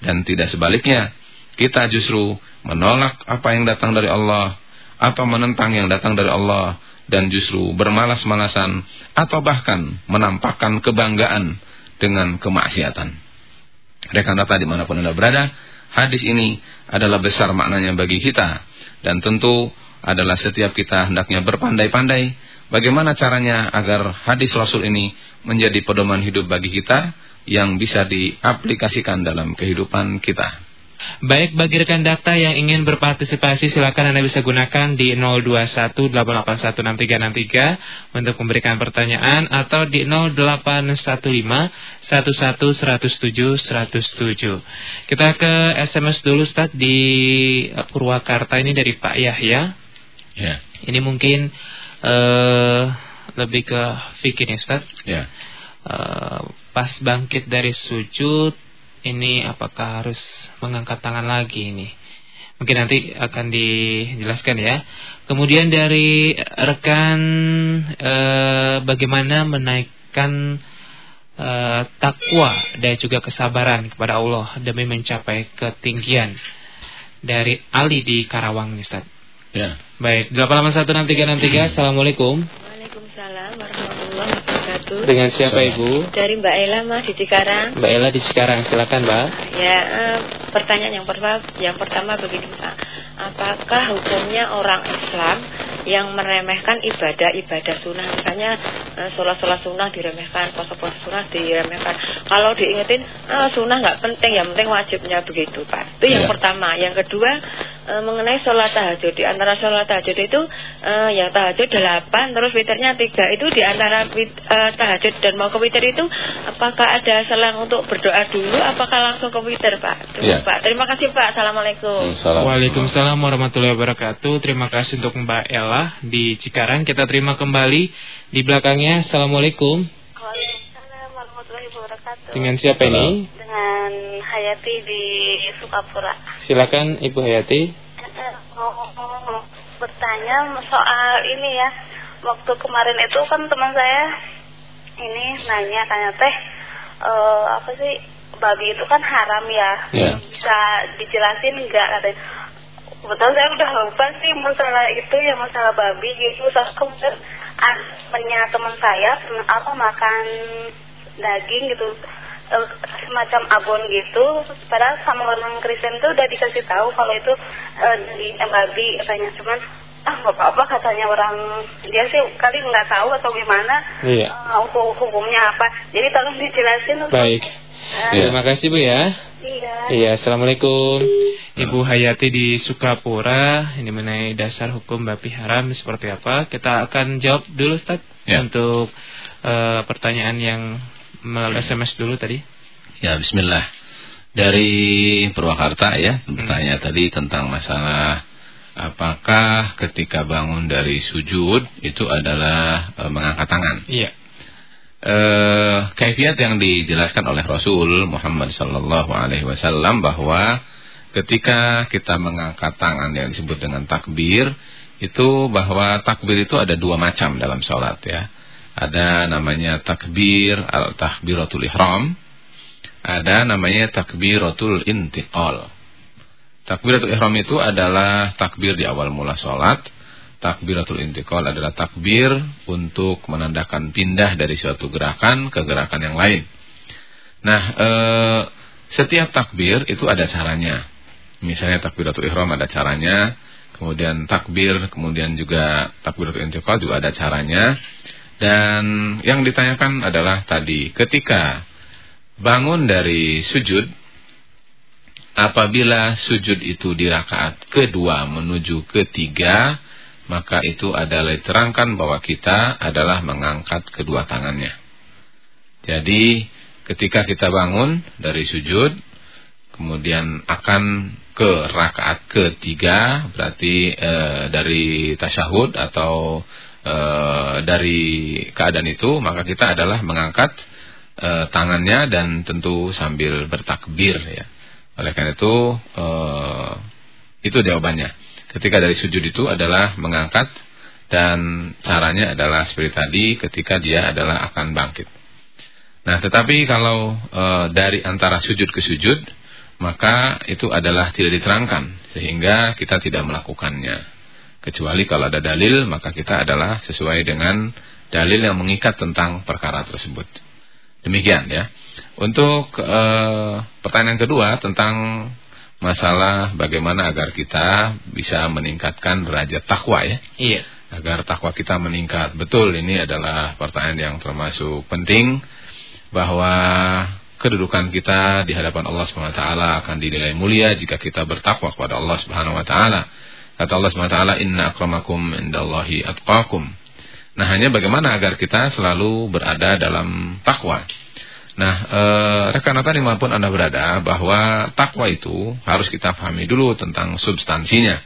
dan tidak sebaliknya. Kita justru menolak apa yang datang dari Allah atau menentang yang datang dari Allah dan justru bermalas-malasan atau bahkan menampakkan kebanggaan dengan kemaksiatan. Rekan data di mana pun Anda berada, hadis ini adalah besar maknanya bagi kita dan tentu adalah setiap kita hendaknya berpandai-pandai bagaimana caranya agar hadis Rasul ini menjadi pedoman hidup bagi kita yang bisa diaplikasikan dalam kehidupan kita. Baik bagi rekan data yang ingin berpartisipasi silakan Anda bisa gunakan di 0218816363 untuk memberikan pertanyaan atau di 081511107107 Kita ke SMS dulu Ustaz di Purwakarta ini dari Pak Yahya. Ya. Ini mungkin uh, lebih ke fikir nih Ustaz. Ya. Uh, pas bangkit dari sujud ini apakah harus mengangkat tangan lagi ini? Mungkin nanti akan dijelaskan ya. Kemudian dari rekan eh, bagaimana menaikkan eh, takwa dan juga kesabaran kepada Allah demi mencapai ketinggian. Dari Ali di Karawang nih Ustaz. Ya. Baik, 8816363. Assalamualaikum. Waalaikumsalam warahmatullahi wabarakatuh. Dengan siapa Ibu? Dari Mbak Ella Mas di Cikarang. Mbak Ella di Cikarang, silakan Mbak. Ya, eh, pertanyaan yang pertama, yang pertama begini Pak. Apakah hukumnya orang Islam yang meremehkan ibadah-ibadah sunnah, misalnya eh, sholat-sholat sunnah diremehkan, puasa-puasa sunnah diremehkan. Kalau diingetin, ah, sunnah nggak penting, yang penting wajibnya begitu Pak. Itu yang Ya. pertama. Yang kedua eh, mengenai sholat tahajud. Di antara sholat tahajud itu eh, yang tahajud 8, terus witirnya 3. Itu di antara wit- eh, tahajud dan mau ke witir itu apakah ada selang untuk berdoa dulu apakah langsung ke witir Pak? Ya. Pak. Terima kasih Pak. Assalamualaikum. Waalaikumsalam warahmatullahi wabarakatuh. Terima kasih untuk Mbak Ella di Cikarang. Kita terima kembali di belakangnya. Assalamualaikum. Waalaikumsalam warahmatullahi wabarakatuh. Dengan siapa ini? Dengan Hayati di Sukapura. Silakan Ibu Hayati. Eh, Mau bertanya soal ini ya. Waktu kemarin itu kan teman saya ini nanya tanya teh eh, apa sih babi itu kan haram ya. Ya. Bisa dijelasin enggak katanya. Kebetulan saya udah lupa sih masalah itu ya masalah babi gitu. Saya kemudian punya teman saya apa makan daging gitu eh, semacam abon gitu padahal sama orang Kristen tuh udah dikasih tahu kalau itu dari babi katanya cuman ah nggak apa-apa katanya orang dia sih kali nggak tahu atau gimana Iya. eh, hukum hukumnya apa jadi tolong dijelasin. Baik. Eh, Terima kasih Bu ya. iya Iya, Assalamualaikum. Ibu Hayati di Sukapura, ini mengenai dasar hukum babi haram seperti apa? Kita akan jawab dulu Ustaz Ya. untuk eh, pertanyaan yang melalui SMS dulu tadi. Ya, bismillah. Dari Purwakarta ya, bertanya tadi tentang masalah apakah ketika bangun dari sujud itu adalah e, mengangkat tangan? Iya. E, kaifiat yang dijelaskan oleh Rasul Muhammad sallallahu alaihi wasallam bahwa ketika kita mengangkat tangan yang disebut dengan takbir itu bahwa takbir itu ada dua macam dalam sholat ya. Ada namanya takbir al-takbiratul ihram, ada namanya takbiratul intiqal. Takbiratul ihram itu adalah takbir di awal mula sholat. Takbiratul intiqal adalah takbir untuk menandakan pindah dari suatu gerakan ke gerakan yang lain. Nah, e, setiap takbir itu ada caranya. Misalnya takbiratul ihram ada caranya, kemudian takbir, kemudian juga takbiratul intiqal juga ada caranya. Dan yang ditanyakan adalah tadi ketika bangun dari sujud Apabila sujud itu di rakaat kedua menuju ketiga, maka itu adalah diterangkan bahwa kita adalah mengangkat kedua tangannya. Jadi ketika kita bangun dari sujud, kemudian akan ke rakaat ketiga, berarti e, dari tasyahud atau e, dari keadaan itu, maka kita adalah mengangkat e, tangannya dan tentu sambil bertakbir ya. Oleh karena itu uh, itu jawabannya. Ketika dari sujud itu adalah mengangkat dan caranya adalah seperti tadi ketika dia adalah akan bangkit. Nah, tetapi kalau e, dari antara sujud ke sujud, maka itu adalah tidak diterangkan sehingga kita tidak melakukannya. Kecuali kalau ada dalil, maka kita adalah sesuai dengan dalil yang mengikat tentang perkara tersebut. Demikian ya. Untuk e, pertanyaan kedua tentang masalah bagaimana agar kita bisa meningkatkan derajat takwa ya. Iya. Agar takwa kita meningkat. Betul ini adalah pertanyaan yang termasuk penting bahwa kedudukan kita di hadapan Allah Subhanahu wa taala akan dinilai mulia jika kita bertakwa kepada Allah Subhanahu wa taala. Kata Allah taala, "Inna akramakum indallahi atqakum." Nah, hanya bagaimana agar kita selalu berada dalam takwa. Nah, rekan-rekan di mana pun Anda berada, bahwa takwa itu harus kita pahami dulu tentang substansinya.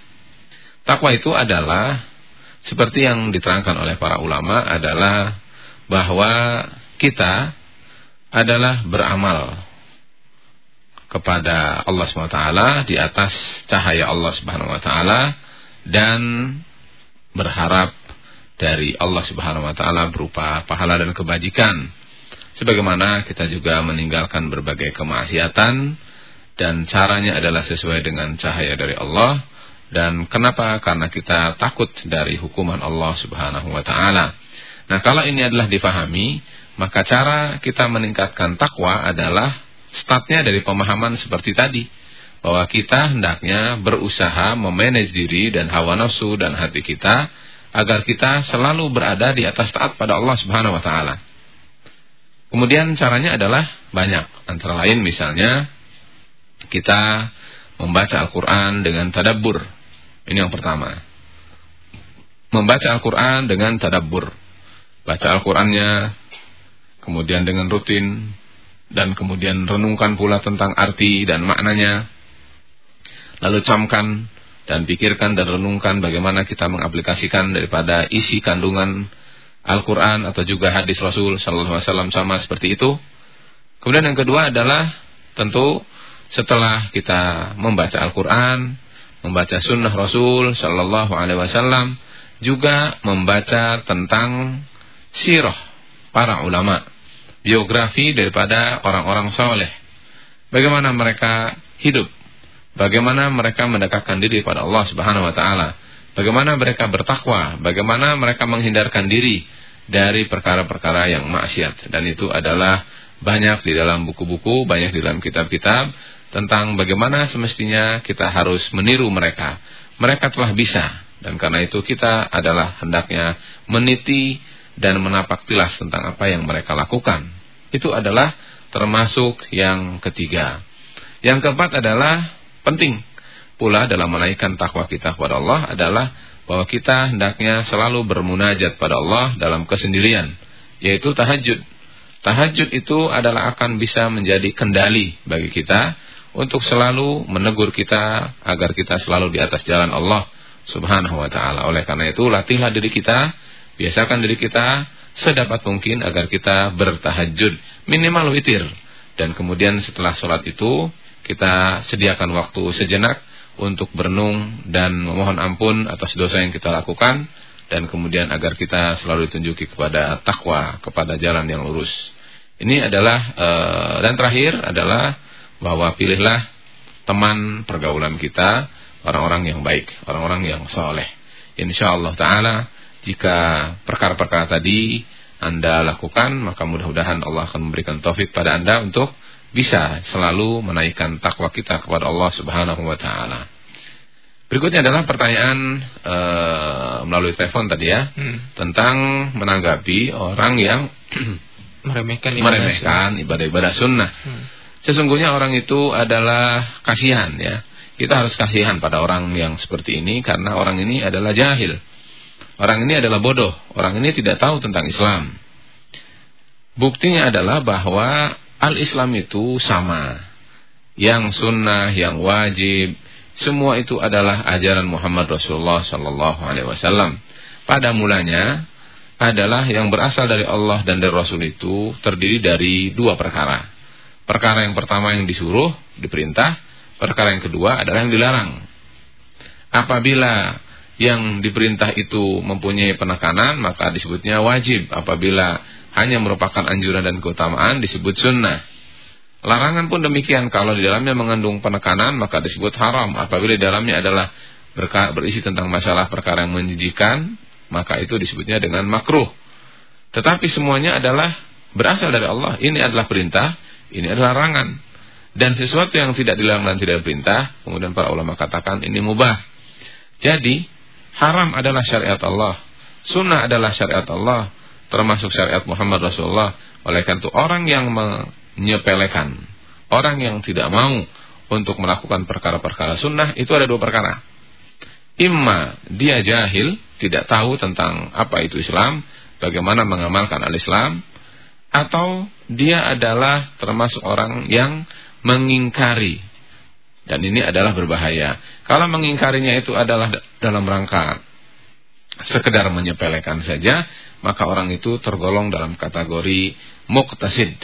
Takwa itu adalah, seperti yang diterangkan oleh para ulama, adalah bahwa kita adalah beramal kepada Allah SWT di atas cahaya Allah Subhanahu Wa Taala dan berharap dari Allah Subhanahu wa taala berupa pahala dan kebajikan. Sebagaimana kita juga meninggalkan berbagai kemaksiatan dan caranya adalah sesuai dengan cahaya dari Allah dan kenapa? Karena kita takut dari hukuman Allah Subhanahu wa taala. Nah, kalau ini adalah difahami, maka cara kita meningkatkan takwa adalah startnya dari pemahaman seperti tadi bahwa kita hendaknya berusaha memanage diri dan hawa nafsu dan hati kita agar kita selalu berada di atas taat pada Allah Subhanahu wa taala. Kemudian caranya adalah banyak, antara lain misalnya kita membaca Al-Qur'an dengan tadabbur. Ini yang pertama. Membaca Al-Qur'an dengan tadabbur. Baca Al-Qur'annya kemudian dengan rutin dan kemudian renungkan pula tentang arti dan maknanya. Lalu camkan dan pikirkan dan renungkan bagaimana kita mengaplikasikan daripada isi kandungan Al-Quran atau juga hadis Rasul Sallallahu Alaihi Wasallam sama seperti itu. Kemudian yang kedua adalah tentu setelah kita membaca Al-Quran, membaca Sunnah Rasul Sallallahu Alaihi Wasallam, juga membaca tentang sirah para ulama, biografi daripada orang-orang soleh, bagaimana mereka hidup Bagaimana mereka mendekatkan diri pada Allah Subhanahu wa taala? Bagaimana mereka bertakwa? Bagaimana mereka menghindarkan diri dari perkara-perkara yang maksiat? Dan itu adalah banyak di dalam buku-buku, banyak di dalam kitab-kitab tentang bagaimana semestinya kita harus meniru mereka. Mereka telah bisa dan karena itu kita adalah hendaknya meniti dan menapak tilas tentang apa yang mereka lakukan. Itu adalah termasuk yang ketiga. Yang keempat adalah penting pula dalam menaikkan takwa kita kepada Allah adalah bahwa kita hendaknya selalu bermunajat pada Allah dalam kesendirian, yaitu tahajud. Tahajud itu adalah akan bisa menjadi kendali bagi kita untuk selalu menegur kita agar kita selalu di atas jalan Allah Subhanahu wa taala. Oleh karena itu latihlah diri kita, biasakan diri kita sedapat mungkin agar kita bertahajud minimal witir dan kemudian setelah sholat itu kita sediakan waktu sejenak untuk berenung dan memohon ampun atas dosa yang kita lakukan dan kemudian agar kita selalu ditunjuki kepada takwa, kepada jalan yang lurus. Ini adalah uh, dan terakhir adalah bahwa pilihlah teman pergaulan kita orang-orang yang baik, orang-orang yang soleh. Insya Allah Taala jika perkara-perkara tadi anda lakukan maka mudah-mudahan Allah akan memberikan taufik pada anda untuk bisa selalu menaikkan takwa kita kepada Allah Subhanahu Wa Taala. Berikutnya adalah pertanyaan uh, melalui telepon tadi ya hmm. tentang menanggapi orang yang meremehkan ibadah-ibadah sunnah. Hmm. Sesungguhnya orang itu adalah kasihan ya. Kita harus kasihan pada orang yang seperti ini karena orang ini adalah jahil. Orang ini adalah bodoh. Orang ini tidak tahu tentang Islam. Buktinya adalah bahwa al-Islam itu sama. Yang sunnah, yang wajib, semua itu adalah ajaran Muhammad Rasulullah sallallahu alaihi wasallam. Pada mulanya adalah yang berasal dari Allah dan dari Rasul itu terdiri dari dua perkara. Perkara yang pertama yang disuruh, diperintah. Perkara yang kedua adalah yang dilarang. Apabila yang diperintah itu mempunyai penekanan, maka disebutnya wajib. Apabila hanya merupakan anjuran dan keutamaan, disebut sunnah. Larangan pun demikian. Kalau di dalamnya mengandung penekanan, maka disebut haram. Apabila di dalamnya adalah berisi tentang masalah perkara yang menjijikan, maka itu disebutnya dengan makruh. Tetapi semuanya adalah berasal dari Allah. Ini adalah perintah, ini adalah larangan. Dan sesuatu yang tidak dilarang dan tidak diperintah, kemudian para ulama katakan ini mubah. Jadi, haram adalah syariat Allah. Sunnah adalah syariat Allah. Termasuk syariat Muhammad Rasulullah. Oleh karena itu, orang yang menyepelekan, orang yang tidak mau untuk melakukan perkara-perkara sunnah, itu ada dua perkara. Imma dia jahil, tidak tahu tentang apa itu Islam, bagaimana mengamalkan al-Islam, atau dia adalah termasuk orang yang mengingkari dan ini adalah berbahaya. Kalau mengingkarinya itu adalah dalam rangka sekedar menyepelekan saja, maka orang itu tergolong dalam kategori muqtasid.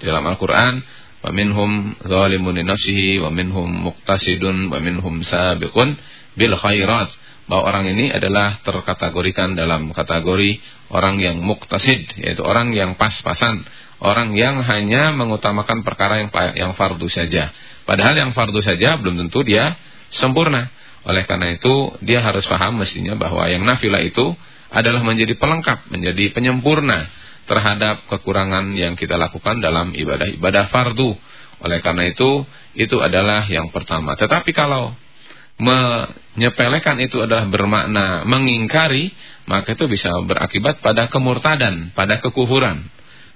Di dalam Al-Qur'an, "Wa minhum zalimun li nafsihi wa minhum muqtasidun wa minhum sabiqun bil khairat." Bahwa orang ini adalah terkategorikan dalam kategori orang yang muktasid, yaitu orang yang pas-pasan, orang yang hanya mengutamakan perkara yang yang fardu saja. Padahal yang fardu saja belum tentu dia sempurna. Oleh karena itu, dia harus paham mestinya bahwa yang nafilah itu adalah menjadi pelengkap, menjadi penyempurna terhadap kekurangan yang kita lakukan dalam ibadah-ibadah fardu. Oleh karena itu, itu adalah yang pertama. Tetapi kalau menyepelekan itu adalah bermakna mengingkari, maka itu bisa berakibat pada kemurtadan, pada kekufuran.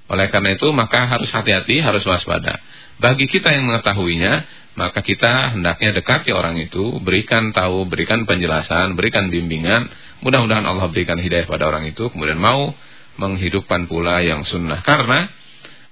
Oleh karena itu maka harus hati-hati, harus waspada. Bagi kita yang mengetahuinya, maka kita hendaknya dekati orang itu, berikan tahu, berikan penjelasan, berikan bimbingan. Mudah-mudahan Allah berikan hidayah pada orang itu, kemudian mau menghidupkan pula yang sunnah. Karena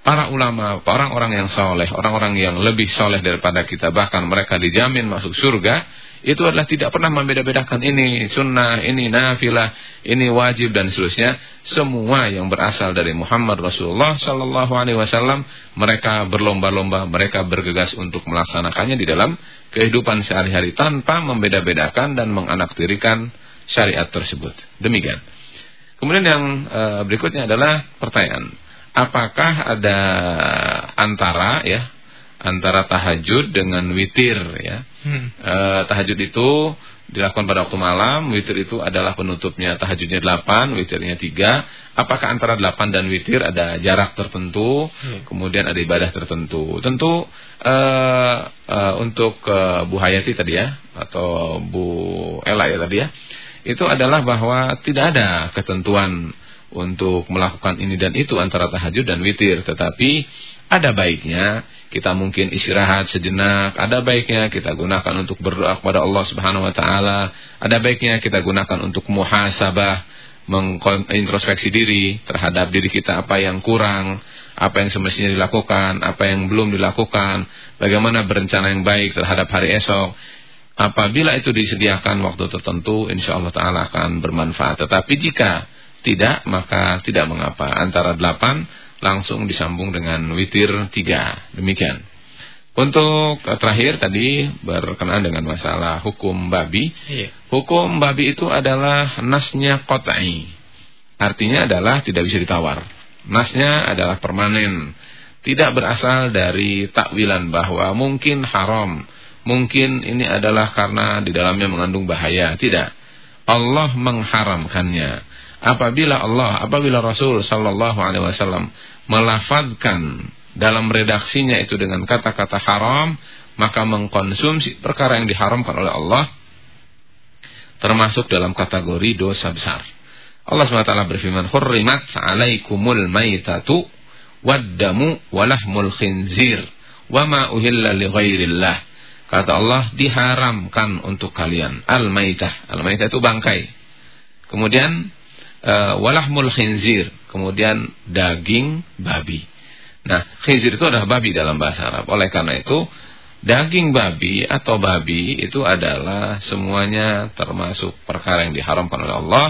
para ulama, orang-orang yang soleh, orang-orang yang lebih soleh daripada kita, bahkan mereka dijamin masuk surga, itu adalah tidak pernah membeda-bedakan ini sunnah, ini nafilah, ini wajib dan seterusnya. Semua yang berasal dari Muhammad Rasulullah Sallallahu Alaihi Wasallam, mereka berlomba-lomba, mereka bergegas untuk melaksanakannya di dalam kehidupan sehari-hari tanpa membeda-bedakan dan menganaktirikan syariat tersebut. Demikian. Kemudian yang uh, berikutnya adalah pertanyaan, apakah ada antara ya antara tahajud dengan witir ya. Hmm. E, tahajud itu dilakukan pada waktu malam, witir itu adalah penutupnya tahajudnya 8, witirnya 3. Apakah antara 8 dan witir ada jarak tertentu, hmm. kemudian ada ibadah tertentu. Tentu e, e, untuk e, Bu Hayati tadi ya atau Bu Ella ya tadi ya. Itu adalah bahwa tidak ada ketentuan untuk melakukan ini dan itu antara tahajud dan witir, tetapi ada baiknya kita mungkin istirahat sejenak, ada baiknya kita gunakan untuk berdoa kepada Allah Subhanahu wa taala, ada baiknya kita gunakan untuk muhasabah, mengintrospeksi diri terhadap diri kita apa yang kurang, apa yang semestinya dilakukan, apa yang belum dilakukan, bagaimana berencana yang baik terhadap hari esok. Apabila itu disediakan waktu tertentu, insya Allah Ta'ala akan bermanfaat. Tetapi jika tidak, maka tidak mengapa. Antara delapan langsung disambung dengan witir tiga. Demikian. Untuk terakhir tadi berkenaan dengan masalah hukum babi. Iya. Hukum babi itu adalah nasnya kotai. Artinya adalah tidak bisa ditawar. Nasnya adalah permanen. Tidak berasal dari takwilan bahwa mungkin haram mungkin ini adalah karena di dalamnya mengandung bahaya. Tidak. Allah mengharamkannya. Apabila Allah, apabila Rasul sallallahu alaihi wasallam melafazkan dalam redaksinya itu dengan kata-kata haram, maka mengkonsumsi perkara yang diharamkan oleh Allah termasuk dalam kategori dosa besar. Allah SWT berfirman, "Hurrimat 'alaikumul maitatu wad-damu wa lahmul khinzir wa ma uhilla li ghairillah." Kata Allah diharamkan untuk kalian al-maitah. Al-maitah itu bangkai. Kemudian uh, walahmul khinzir, kemudian daging babi. Nah, khinzir itu adalah babi dalam bahasa Arab. Oleh karena itu, daging babi atau babi itu adalah semuanya termasuk perkara yang diharamkan oleh Allah,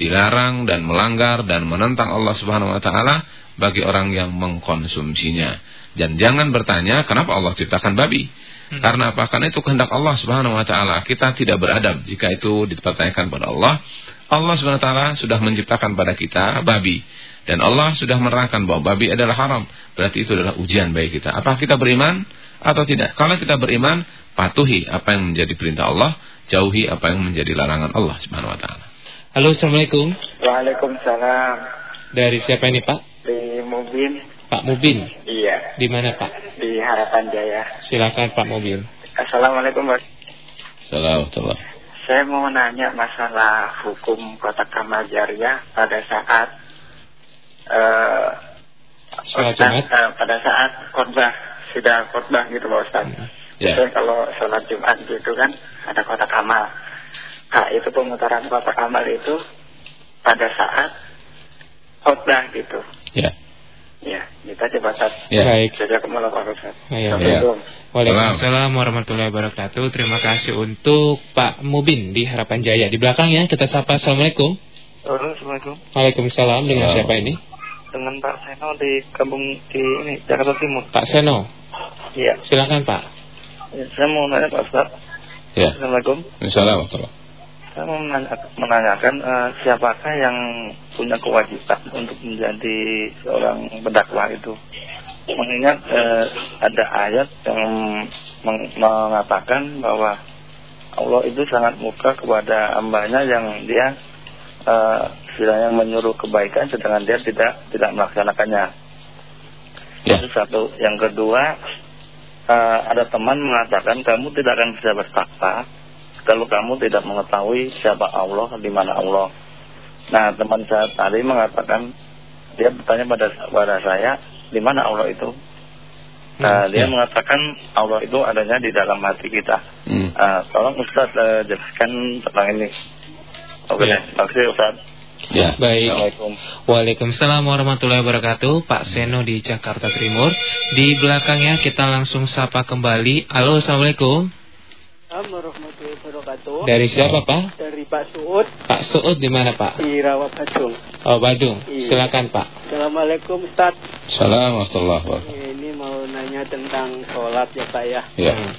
dilarang dan melanggar dan menentang Allah Subhanahu wa taala bagi orang yang mengkonsumsinya. Dan jangan bertanya kenapa Allah ciptakan babi. Hmm. Karena apa? Karena itu kehendak Allah Subhanahu wa taala. Kita tidak beradab jika itu dipertanyakan pada Allah. Allah Subhanahu wa taala sudah menciptakan pada kita babi dan Allah sudah menerangkan bahwa babi adalah haram. Berarti itu adalah ujian bagi kita. Apakah kita beriman atau tidak? Kalau kita beriman, patuhi apa yang menjadi perintah Allah, jauhi apa yang menjadi larangan Allah Subhanahu wa taala. Halo, Assalamualaikum. Waalaikumsalam. Dari siapa ini, Pak? Di Mubin. Pak Mubin. Iya. Di mana Pak? Di Harapan Jaya. Silakan Pak Mobil. Assalamualaikum Pak. Assalamualaikum. Saya mau nanya masalah hukum kotak kamal jariah pada saat uh, Sholat Jumat? Uh, pada saat khotbah sudah khotbah gitu Pak Ustaz. Ya. Saya kalau sholat Jumat gitu kan ada kotak amal. Nah itu pemutaran kotak amal itu pada saat khotbah gitu. Ya. Ya, kita coba Ustaz. Ya. Baik. Jazakumullah Pak Ustaz. Ayo. Assalamualaikum. Waalaikumsalam warahmatullahi wabarakatuh. Terima kasih untuk Pak Mubin di Harapan Jaya. Di belakang ya kita sapa Assalamualaikum. Halo, Assalamualaikum. Waalaikumsalam. Dengan Halo. siapa ini? Dengan Pak Seno di kampung di ini Jakarta Timur. Pak Seno. Iya. Silakan Pak. Ya, saya mau nanya Pak Ustaz. Ya. Assalamualaikum. Assalamualaikum. Saya mau menanya, menanyakan eh, siapakah yang punya kewajiban untuk menjadi seorang pendakwah itu. Mengingat eh, ada ayat yang meng- mengatakan bahwa Allah itu sangat muka kepada hambanya yang dia eh, istilahnya menyuruh kebaikan sedangkan dia tidak tidak melaksanakannya. Ya. Itu satu. Yang kedua, eh, ada teman mengatakan kamu tidak akan bisa bertakwa kalau kamu tidak mengetahui siapa Allah, di mana Allah. Nah, teman saya tadi mengatakan dia bertanya pada pada saya, di mana Allah itu? Nah, Hmm, dia ya. mengatakan Allah itu adanya di dalam hati kita. Hmm. Ah, tolong Ustaz eh, jelaskan tentang ini. Oke, Ya. terima kasih Ustaz. Ya. Baik. Assalamualaikum. Waalaikumsalam warahmatullahi wabarakatuh. Pak Seno di Jakarta Timur. Di belakangnya kita langsung sapa kembali. Halo, Assalamualaikum. Dari siapa Pak? Dari Pak Suud Pak Suud di mana Pak? di Rawa Badung. Oh Badung. Iya. Silakan Pak. Assalamualaikum Ustaz. Assalamualaikum. warahmatullahi Ini mau nanya tentang sholat ya Pak ya. Ya. Hmm.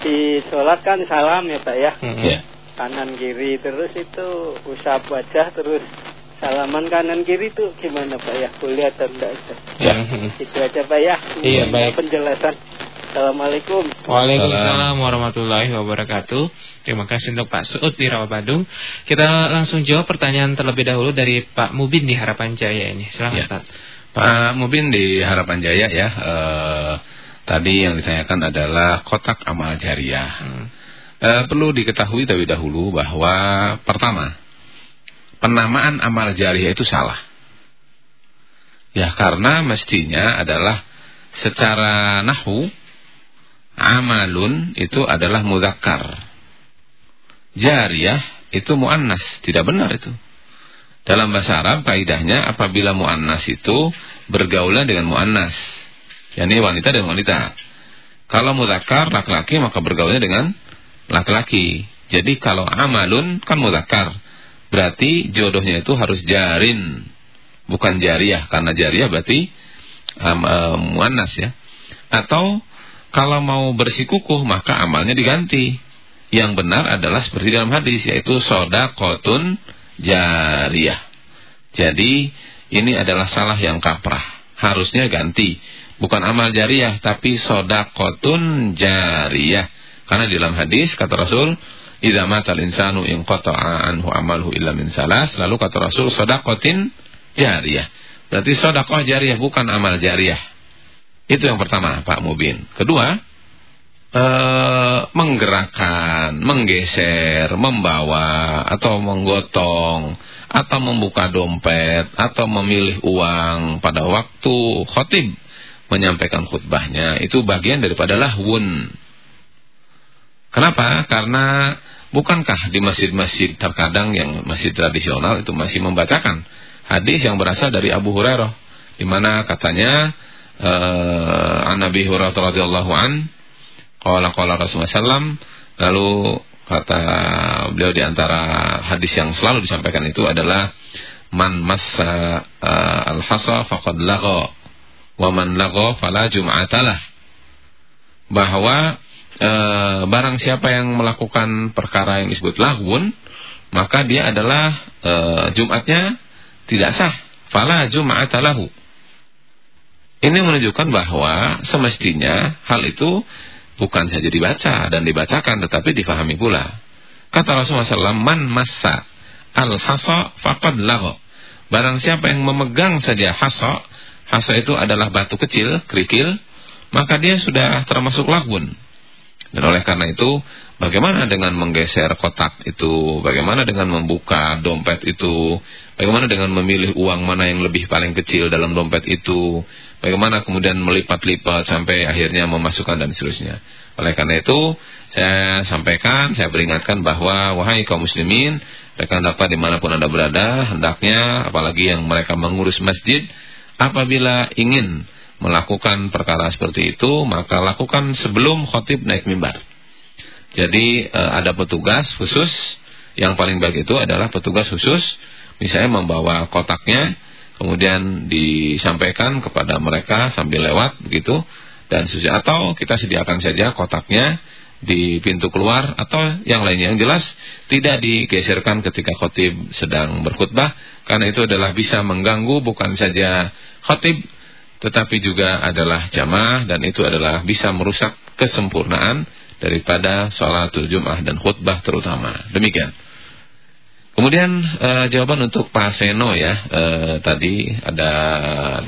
Di sholat kan salam ya Pak ya. Hmm. Ya. Kanan kiri terus itu usap wajah terus salaman kanan kiri itu gimana Pak ya? Boleh atau enggak Ustaz? Ya. Itu aja Pak ya. Iya, baik. Penjelasan. Assalamualaikum. Waalaikumsalam warahmatullahi wabarakatuh. Terima kasih untuk Pak Suud di Rawa Badung. Kita langsung jawab pertanyaan terlebih dahulu dari Pak Mubin di Harapan Jaya ini. Silakan Ya. Ustaz. Pak Mubin di Harapan Jaya ya. eh, tadi yang ditanyakan adalah kotak amal jariah. Hmm. Eh, perlu diketahui terlebih dahulu bahwa pertama, penamaan amal jariah itu salah. Ya karena mestinya adalah secara nahwu amalun itu adalah muzakkar. Jariyah itu muannas, tidak benar itu. Dalam bahasa Arab kaidahnya apabila muannas itu bergaulan dengan muannas. yakni wanita dan wanita. Kalau muzakkar laki-laki maka bergaulnya dengan laki-laki. Jadi kalau amalun kan mudzakkar. Berarti jodohnya itu harus jarin, bukan jariah karena jariah berarti um, um, muannas ya. Atau kalau mau bersikukuh maka amalnya diganti. Yang benar adalah seperti dalam hadis yaitu sodakotun jariah. Jadi ini adalah salah yang kaprah. Harusnya ganti. Bukan amal jariah tapi sodakotun jariah. Karena di dalam hadis kata Rasul, "Idza matal insanu inqata'a anhu amalhu illa min salas." Lalu kata Rasul, "Sodakotin jariah." Berarti sodakoh jariah bukan amal jariah. Itu yang pertama, Pak Mubin. Kedua, eh, menggerakkan, menggeser, membawa, atau menggotong, atau membuka dompet, atau memilih uang pada waktu khotib menyampaikan khutbahnya. Itu bagian daripada lahwun. Kenapa? Karena bukankah di masjid-masjid terkadang yang masjid tradisional itu masih membacakan hadis yang berasal dari Abu Hurairah. Di mana katanya uh, an Nabi Hurairah radhiyallahu an qala qala Rasulullah sallam lalu kata beliau di antara hadis yang selalu disampaikan itu adalah man massa uh, al-hasa faqad lagha wa man lagha fala jum'atalah bahwa uh, barang siapa yang melakukan perkara yang disebut lagun maka dia adalah uh, Jumatnya tidak sah. Fala jum'atalahu ini menunjukkan bahwa semestinya hal itu bukan saja dibaca dan dibacakan tetapi difahami pula. Kata Rasulullah SAW, man massa al-hasa faqad lagha. Barang siapa yang memegang saja hasa, hasa itu adalah batu kecil, kerikil, maka dia sudah termasuk lagun. Dan oleh karena itu, bagaimana dengan menggeser kotak itu, bagaimana dengan membuka dompet itu, bagaimana dengan memilih uang mana yang lebih paling kecil dalam dompet itu, bagaimana kemudian melipat-lipat sampai akhirnya memasukkan dan seterusnya. Oleh karena itu, saya sampaikan, saya peringatkan bahwa wahai kaum muslimin, rekan dapat di mana pun anda berada, hendaknya apalagi yang mereka mengurus masjid, apabila ingin melakukan perkara seperti itu, maka lakukan sebelum khotib naik mimbar. Jadi e, ada petugas khusus, yang paling baik itu adalah petugas khusus, misalnya membawa kotaknya, kemudian disampaikan kepada mereka sambil lewat begitu, dan susah atau kita sediakan saja kotaknya di pintu keluar atau yang lainnya. Yang jelas tidak digeserkan ketika khotib sedang berkhutbah karena itu adalah bisa mengganggu bukan saja khotib tetapi juga adalah jamaah dan itu adalah bisa merusak kesempurnaan daripada sholatul jum'ah dan khutbah terutama. Demikian. Kemudian uh, jawaban untuk Pak Seno ya, uh, tadi ada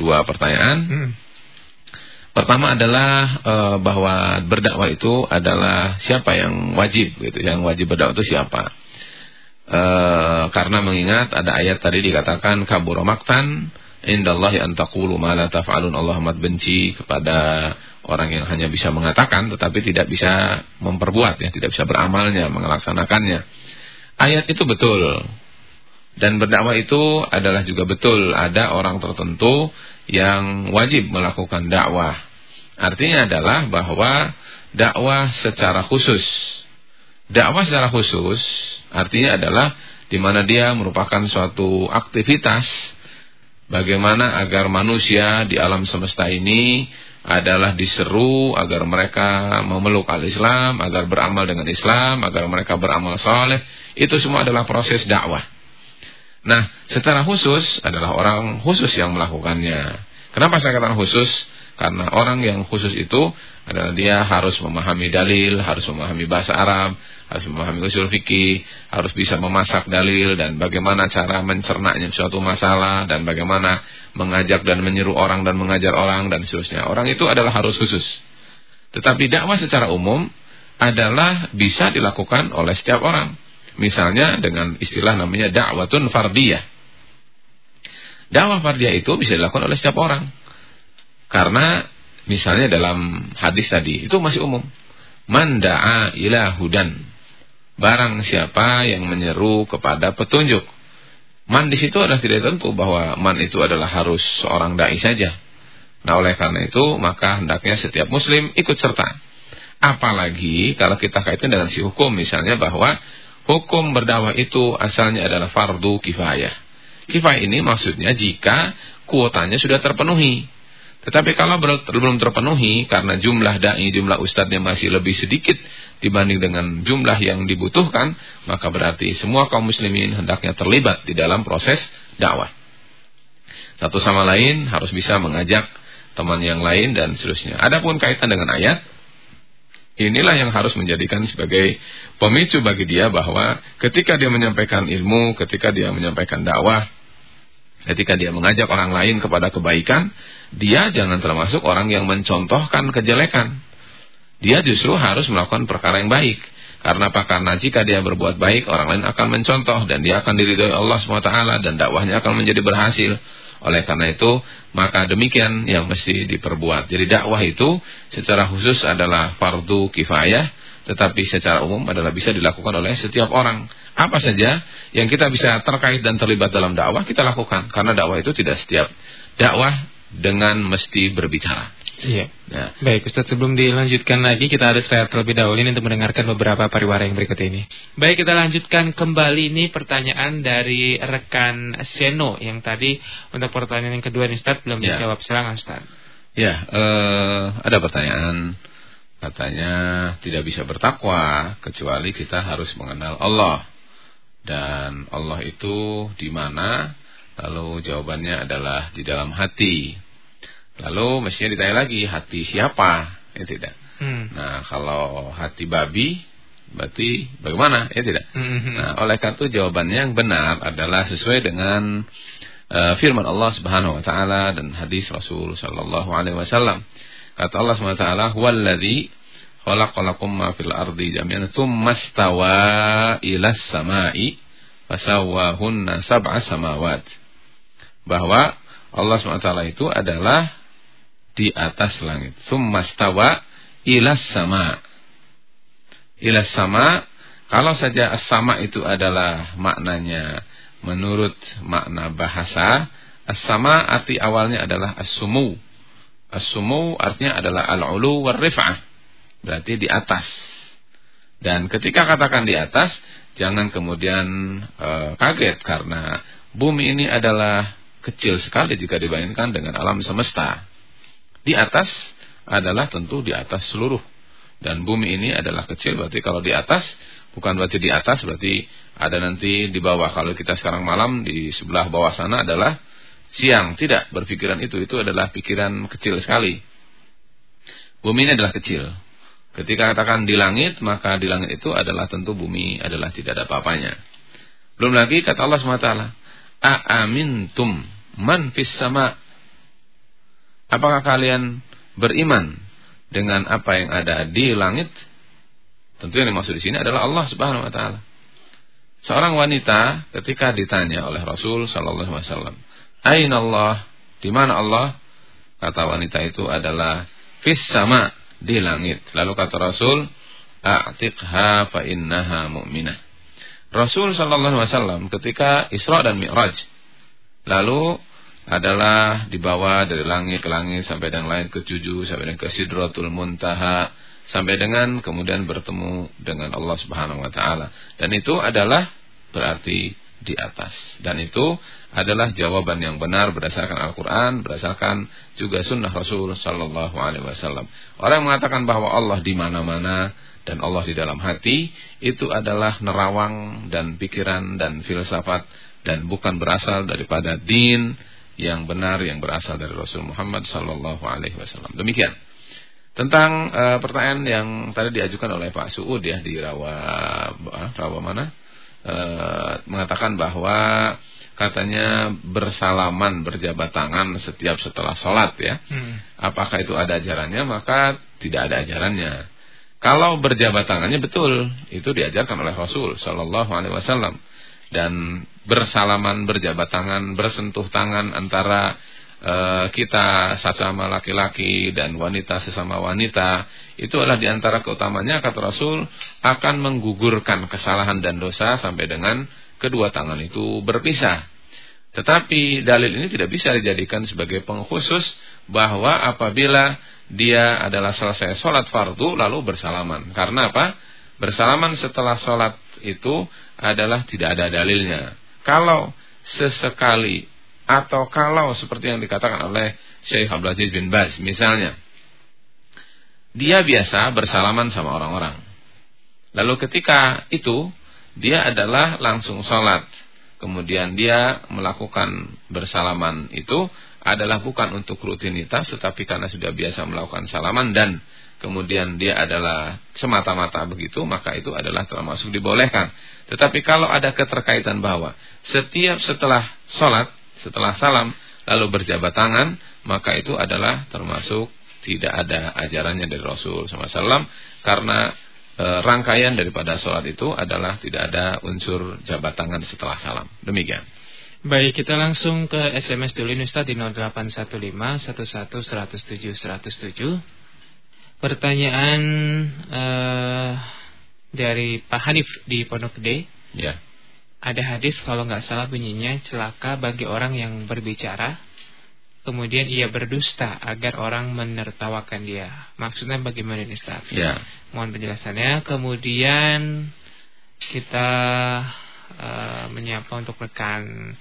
dua pertanyaan. Hmm. Pertama adalah uh, bahwa berdakwah itu adalah siapa yang wajib gitu, yang wajib berdakwah itu siapa? Karena mengingat ada ayat tadi dikatakan kabur maktan indallahi an taqulu ma la taf'alun Allah amat benci kepada orang yang hanya bisa mengatakan tetapi tidak bisa memperbuat ya, tidak bisa beramalnya, melaksanakannya. Ayat itu betul. Dan berdakwah itu adalah juga betul ada orang tertentu yang wajib melakukan dakwah. Artinya adalah bahwa dakwah secara khusus. Dakwah secara khusus artinya adalah di mana dia merupakan suatu aktivitas bagaimana agar manusia di alam semesta ini adalah diseru agar mereka memeluk al-Islam, agar beramal dengan Islam, agar mereka beramal soleh. Itu semua adalah proses dakwah. Nah, secara khusus adalah orang khusus yang melakukannya. Kenapa saya katakan khusus? Karena orang yang khusus itu adalah dia harus memahami dalil, harus memahami bahasa Arab, harus memahami usul fikih, harus bisa memasak dalil dan bagaimana cara mencernanya suatu masalah dan bagaimana mengajak dan menyeru orang dan mengajar orang dan seterusnya. Orang itu adalah harus khusus. Tetapi dakwah secara umum adalah bisa dilakukan oleh setiap orang. Misalnya dengan istilah namanya dakwatun fardiyah. Dakwah fardiyah itu bisa dilakukan oleh setiap orang. Karena misalnya dalam hadis tadi itu masih umum. Man da'a ila hudan barang siapa yang menyeru kepada petunjuk. Man di situ adalah tidak tentu bahwa man itu adalah harus seorang dai saja. Nah, oleh karena itu maka hendaknya setiap muslim ikut serta. Apalagi kalau kita kaitkan dengan si hukum misalnya bahwa hukum berdakwah itu asalnya adalah fardu kifayah. Kifayah ini maksudnya jika kuotanya sudah terpenuhi. Tetapi kalau belum terpenuhi karena jumlah dai, jumlah ustadznya masih lebih sedikit dibanding dengan jumlah yang dibutuhkan, maka berarti semua kaum muslimin hendaknya terlibat di dalam proses dakwah. Satu sama lain harus bisa mengajak teman yang lain dan seterusnya. Adapun kaitan dengan ayat, inilah yang harus menjadikan sebagai pemicu bagi dia bahwa ketika dia menyampaikan ilmu, ketika dia menyampaikan dakwah, ketika dia mengajak orang lain kepada kebaikan, dia jangan termasuk orang yang mencontohkan kejelekan. Dia justru harus melakukan perkara yang baik. Karena apa? Karena jika dia berbuat baik, orang lain akan mencontoh dan dia akan diridhoi Allah SWT dan dakwahnya akan menjadi berhasil. Oleh karena itu, maka demikian yang mesti diperbuat. Jadi dakwah itu secara khusus adalah fardu kifayah, tetapi secara umum adalah bisa dilakukan oleh setiap orang. Apa saja yang kita bisa terkait dan terlibat dalam dakwah, kita lakukan. Karena dakwah itu tidak setiap dakwah dengan mesti berbicara. Iya. Ya. Baik, Ustaz sebelum dilanjutkan lagi kita ada saya terlebih dahulu ini untuk mendengarkan beberapa pariwara yang berikut ini. Baik, kita lanjutkan kembali ini pertanyaan dari rekan Seno yang tadi untuk pertanyaan yang kedua nih Ustaz belum ya. dijawab. Silakan Ustaz. Ya, uh, ada pertanyaan katanya tidak bisa bertakwa kecuali kita harus mengenal Allah. Dan Allah itu di mana? Lalu jawabannya adalah di dalam hati. Lalu mestinya ditanya lagi hati siapa? Ya tidak. Hmm. Nah kalau hati babi berarti bagaimana? Ya tidak. Hmm. Nah oleh karena itu jawabannya yang benar adalah sesuai dengan uh, firman Allah Subhanahu Wa Taala dan hadis Rasul Sallallahu Alaihi Wasallam. Kata Allah Subhanahu Wa Taala, "Huwallazi khalaqalakum ma fil ardi jami'an tsumma stawa ila samai fasawwahunna sab'a samawat." Bahwa Allah SWT itu adalah di atas langit. Summastawa ilas sama. Ilas sama, kalau saja as-sama itu adalah maknanya menurut makna bahasa, as-sama arti awalnya adalah as-sumu. As-sumu artinya adalah al-ulu war-rif'ah. Berarti di atas. Dan ketika katakan di atas, jangan kemudian e, kaget karena bumi ini adalah kecil sekali jika dibandingkan dengan alam semesta. Di atas adalah tentu di atas seluruh. Dan bumi ini adalah kecil berarti kalau di atas bukan berarti di atas berarti ada nanti di bawah. Kalau kita sekarang malam di sebelah bawah sana adalah siang. Tidak berpikiran itu. Itu adalah pikiran kecil sekali. Bumi ini adalah kecil. Ketika katakan di langit, maka di langit itu adalah tentu bumi adalah tidak ada apa-apanya. Belum lagi kata Allah SWT, A'amintum man fis sama Apakah kalian beriman dengan apa yang ada di langit? Tentu yang dimaksud di sini adalah Allah Subhanahu wa taala. Seorang wanita ketika ditanya oleh Rasul sallallahu alaihi wasallam, "Aina Allah?" Di mana Allah? Kata wanita itu adalah fis sama di langit. Lalu kata Rasul, "A'tiqha fa innaha mu'minah." Rasul sallallahu alaihi wasallam ketika Isra dan Mi'raj lalu adalah dibawa dari langit ke langit sampai dengan langit ketujuh sampai dengan ke Sidratul Muntaha sampai dengan kemudian bertemu dengan Allah Subhanahu wa taala. Dan itu adalah berarti di atas. Dan itu adalah jawaban yang benar berdasarkan Al-Qur'an, berdasarkan juga sunnah Rasul sallallahu alaihi wasallam. Orang yang mengatakan bahwa Allah di mana-mana dan Allah di dalam hati itu adalah nerawang dan pikiran dan filsafat dan bukan berasal daripada din yang benar yang berasal dari Rasul Muhammad sallallahu alaihi wasallam. Demikian. Tentang uh, pertanyaan yang tadi diajukan oleh Pak Suud ya di Rawa uh, Rawa mana? Uh, mengatakan bahwa katanya bersalaman berjabat tangan setiap setelah sholat ya. Hmm. Apakah itu ada ajarannya? Maka tidak ada ajarannya. Kalau berjabat tangannya betul, itu diajarkan oleh Rasul Shallallahu Alaihi Wasallam dan bersalaman, berjabat tangan, bersentuh tangan antara uh, kita sesama laki-laki dan wanita sesama wanita itu adalah di antara keutamanya kata Rasul akan menggugurkan kesalahan dan dosa sampai dengan kedua tangan itu berpisah. Tetapi dalil ini tidak bisa dijadikan sebagai pengkhusus bahwa apabila dia adalah selesai sholat fardu lalu bersalaman. Karena apa? Bersalaman setelah sholat itu adalah tidak ada dalilnya. Kalau sesekali atau kalau seperti yang dikatakan oleh Syekh Abdul Aziz bin Baz misalnya dia biasa bersalaman sama orang-orang. Lalu ketika itu dia adalah langsung sholat. Kemudian dia melakukan bersalaman itu adalah bukan untuk rutinitas tetapi karena sudah biasa melakukan salaman dan kemudian dia adalah semata-mata begitu maka itu adalah termasuk dibolehkan. Tetapi kalau ada keterkaitan bahwa setiap setelah sholat setelah salam lalu berjabat tangan, maka itu adalah termasuk tidak ada ajarannya dari Rasul SAW karena e, rangkaian daripada sholat itu adalah tidak ada unsur jabat tangan setelah salam. Demikian. Baik, kita langsung ke SMS dulu ini Ustaz di 0815 11 107 107. Pertanyaan uh, dari Pak Hanif di Pondok Gede. Ya ada hadis kalau nggak salah bunyinya celaka bagi orang yang berbicara kemudian ia berdusta agar orang menertawakan dia. Maksudnya bagaimana ini Ustaz? Ya. Mohon penjelasannya. Kemudian kita uh, menyapa untuk rekan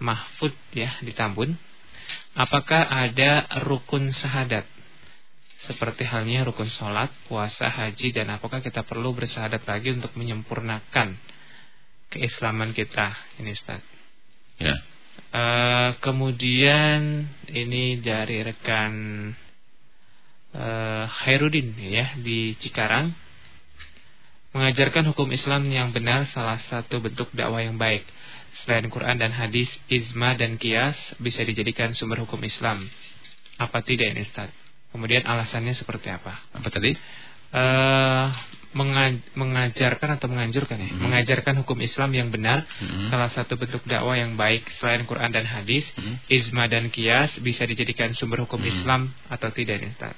Mahfud ya di Tambun. Apakah ada rukun sahadat? Seperti halnya rukun sholat, puasa, haji, dan apakah kita perlu bersahadat lagi untuk menyempurnakan keislaman kita ini Ustaz. Ya. Uh, kemudian ini dari rekan uh, Hairudin ya di Cikarang mengajarkan hukum Islam yang benar salah satu bentuk dakwah yang baik. Selain Quran dan hadis, izma dan kias bisa dijadikan sumber hukum Islam. Apa tidak ini Ustaz? Kemudian alasannya seperti apa? Apa tadi? Uh, mengajarkan atau menganjurkan ya, hmm. mengajarkan hukum Islam yang benar, hmm. salah satu bentuk dakwah yang baik selain Quran dan hadis, hmm. dan kias bisa dijadikan sumber hukum hmm. Islam atau tidak nih Ustaz?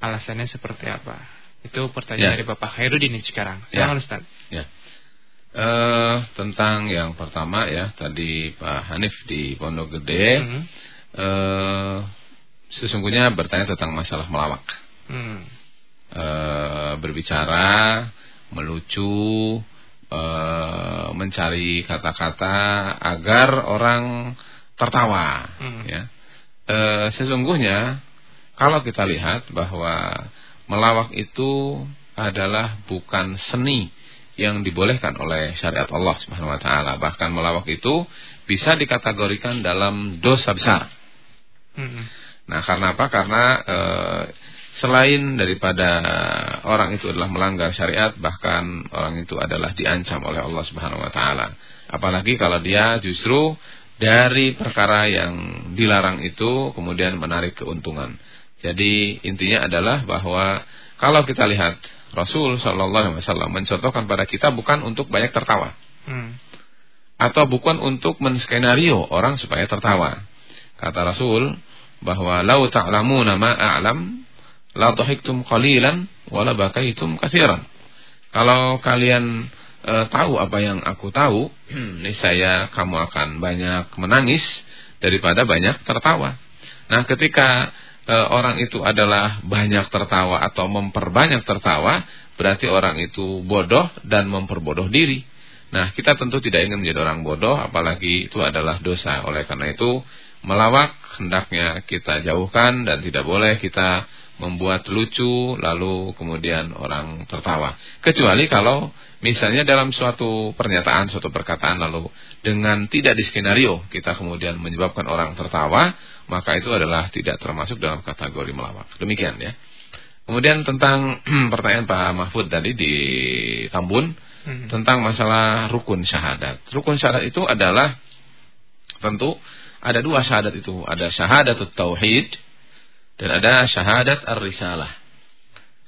Alasannya seperti apa? Itu pertanyaan ya. dari Bapak Hairudin sekarang. Ya. Ustaz. Ya. Uh, tentang yang pertama ya tadi Pak Hanif di Pondok Gede hmm. uh, sesungguhnya bertanya tentang masalah melawak. Hmm e, berbicara, melucu, e, mencari kata-kata agar orang tertawa. Hmm. Ya. E, sesungguhnya kalau kita lihat bahwa melawak itu adalah bukan seni yang dibolehkan oleh syariat Allah Subhanahu wa taala. Bahkan melawak itu bisa dikategorikan dalam dosa besar. Hmm. Nah, karena apa? Karena e, selain daripada orang itu adalah melanggar syariat bahkan orang itu adalah diancam oleh Allah Subhanahu wa taala. Apalagi kalau dia justru dari perkara yang dilarang itu kemudian menarik keuntungan. Jadi intinya adalah bahwa kalau kita lihat Rasul Shallallahu Alaihi Wasallam mencontohkan pada kita bukan untuk banyak tertawa. Hmm. atau bukan untuk menskenario orang supaya tertawa. Kata Rasul bahwa lau ta'lamuna ma a'lam la dhahiktum qalilan wala bakaitum katsiran. Kalau kalian e, tahu apa yang aku tahu, niscaya kamu akan banyak menangis daripada banyak tertawa. Nah, ketika e, orang itu adalah banyak tertawa atau memperbanyak tertawa, berarti orang itu bodoh dan memperbodoh diri. Nah, kita tentu tidak ingin menjadi orang bodoh, apalagi itu adalah dosa. Oleh karena itu, melawak hendaknya kita jauhkan dan tidak boleh kita membuat lucu lalu kemudian orang tertawa. Kecuali kalau misalnya dalam suatu pernyataan, suatu perkataan lalu dengan tidak diskenario kita kemudian menyebabkan orang tertawa, maka itu adalah tidak termasuk dalam kategori melawak. Demikian ya. Kemudian tentang pertanyaan Pak Mahfud tadi di Tambun hmm. tentang masalah rukun syahadat. Rukun syahadat itu adalah tentu ada dua syahadat itu, ada syahadat tauhid dan ada syahadat ar-risalah.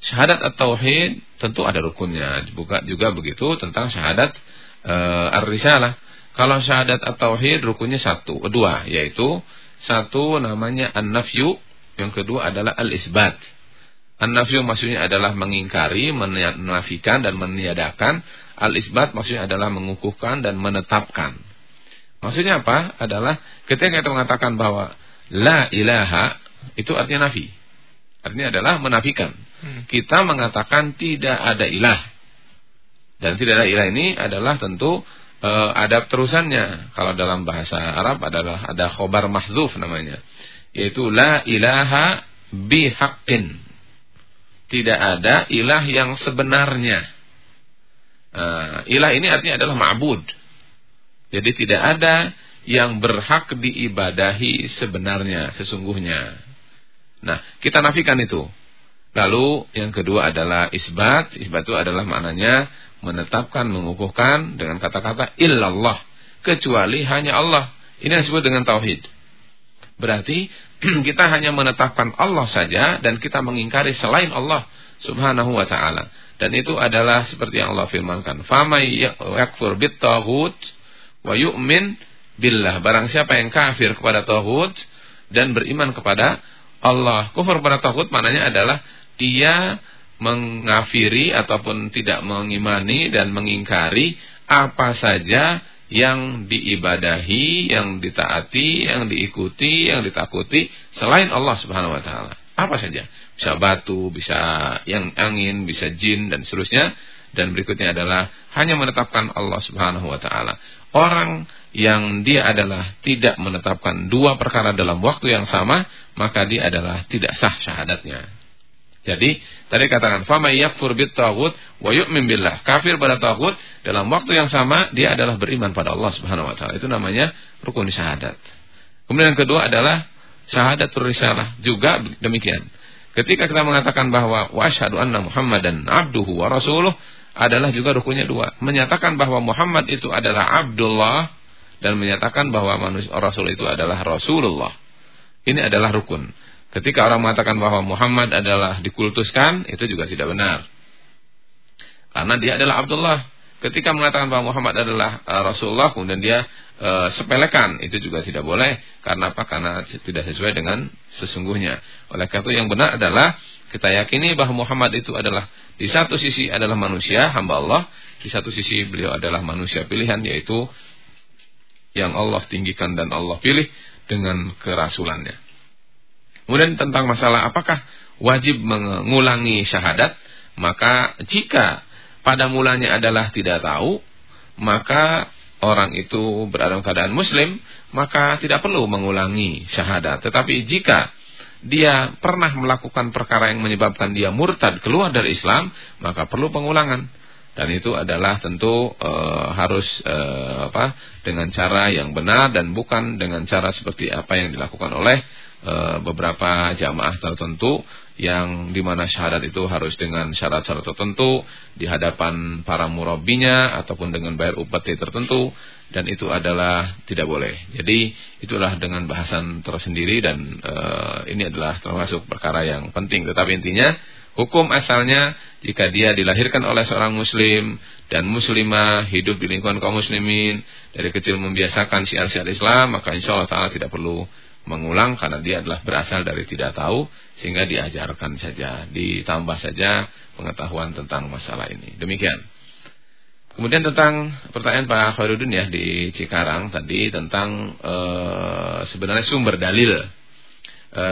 Syahadat at-tauhid tentu ada rukunnya. Juga juga begitu tentang syahadat uh, ar-risalah. Kalau syahadat at-tauhid rukunnya satu, dua, yaitu satu namanya an-nafyu, yang kedua adalah al-isbat. An-nafyu maksudnya adalah mengingkari, menafikan dan meniadakan. Al-isbat maksudnya adalah mengukuhkan dan menetapkan. Maksudnya apa? Adalah ketika kita mengatakan bahwa la ilaha itu artinya nafi. Artinya adalah menafikan. Hmm. Kita mengatakan tidak ada ilah. Dan tidak ada ilah ini adalah tentu uh, eh, ada terusannya. Kalau dalam bahasa Arab adalah ada khobar mahzuf namanya. Yaitu la ilaha bihaqqin. Tidak ada ilah yang sebenarnya. Uh, ilah ini artinya adalah ma'bud. Jadi tidak ada yang berhak diibadahi sebenarnya, sesungguhnya. Nah, kita nafikan itu. Lalu yang kedua adalah isbat. Isbat itu adalah maknanya menetapkan, mengukuhkan dengan kata-kata illallah. Kecuali hanya Allah. Ini yang disebut dengan tauhid. Berarti kita hanya menetapkan Allah saja dan kita mengingkari selain Allah subhanahu wa ta'ala. Dan itu adalah seperti yang Allah firmankan. Famay yakfur bit wa yu'min. Barang siapa yang kafir kepada tauhid dan beriman kepada Allah. Kufur kepada tauhid maknanya adalah dia mengafiri ataupun tidak mengimani dan mengingkari apa saja yang diibadahi, yang ditaati, yang diikuti, yang ditakuti selain Allah Subhanahu wa taala. Apa saja? Bisa batu, bisa yang angin, bisa jin dan seterusnya. Dan berikutnya adalah hanya menetapkan Allah Subhanahu wa taala. Orang yang dia adalah tidak menetapkan dua perkara dalam waktu yang sama, maka dia adalah tidak sah syahadatnya. Jadi, tadi katakan fama yakfur bit taghut wa yu'min billah. Kafir pada taghut dalam waktu yang sama dia adalah beriman pada Allah Subhanahu wa taala. Itu namanya rukun syahadat. Kemudian yang kedua adalah syahadatul risalah juga demikian. Ketika kita mengatakan bahwa wa asyhadu anna Muhammadan abduhu wa rasuluh adalah juga rukunnya dua. Menyatakan bahwa Muhammad itu adalah Abdullah dan menyatakan bahwa manusia Rasul itu adalah Rasulullah. Ini adalah rukun. Ketika orang mengatakan bahwa Muhammad adalah dikultuskan, itu juga tidak benar. Karena dia adalah Abdullah. Ketika mengatakan bahwa Muhammad adalah uh, Rasulullah, kemudian dia uh, sepelekan, itu juga tidak boleh. Karena apa? Karena tidak sesuai dengan sesungguhnya. Oleh karena itu yang benar adalah kita yakini bahwa Muhammad itu adalah di satu sisi adalah manusia, hamba Allah, di satu sisi beliau adalah manusia pilihan yaitu yang Allah tinggikan dan Allah pilih dengan kerasulannya. Kemudian tentang masalah apakah wajib mengulangi syahadat, maka jika pada mulanya adalah tidak tahu, maka orang itu berada dalam keadaan muslim, maka tidak perlu mengulangi syahadat. Tetapi jika dia pernah melakukan perkara yang menyebabkan dia murtad keluar dari Islam, maka perlu pengulangan. Dan itu adalah tentu e, harus e, apa dengan cara yang benar dan bukan dengan cara seperti apa yang dilakukan oleh e, beberapa jamaah tertentu yang di mana syahadat itu harus dengan syarat-syarat tertentu di hadapan para murabinya ataupun dengan bayar upeti tertentu dan itu adalah tidak boleh. Jadi itulah dengan bahasan tersendiri dan e, ini adalah termasuk perkara yang penting. Tetapi intinya hukum asalnya jika dia dilahirkan oleh seorang muslim dan muslimah hidup di lingkungan kaum muslimin dari kecil membiasakan syiar-syiar Islam maka insya Allah tidak perlu mengulang karena dia adalah berasal dari tidak tahu sehingga diajarkan saja ditambah saja pengetahuan tentang masalah ini. Demikian. Kemudian tentang pertanyaan Pak Khairuddin ya di Cikarang tadi tentang e, sebenarnya sumber dalil e,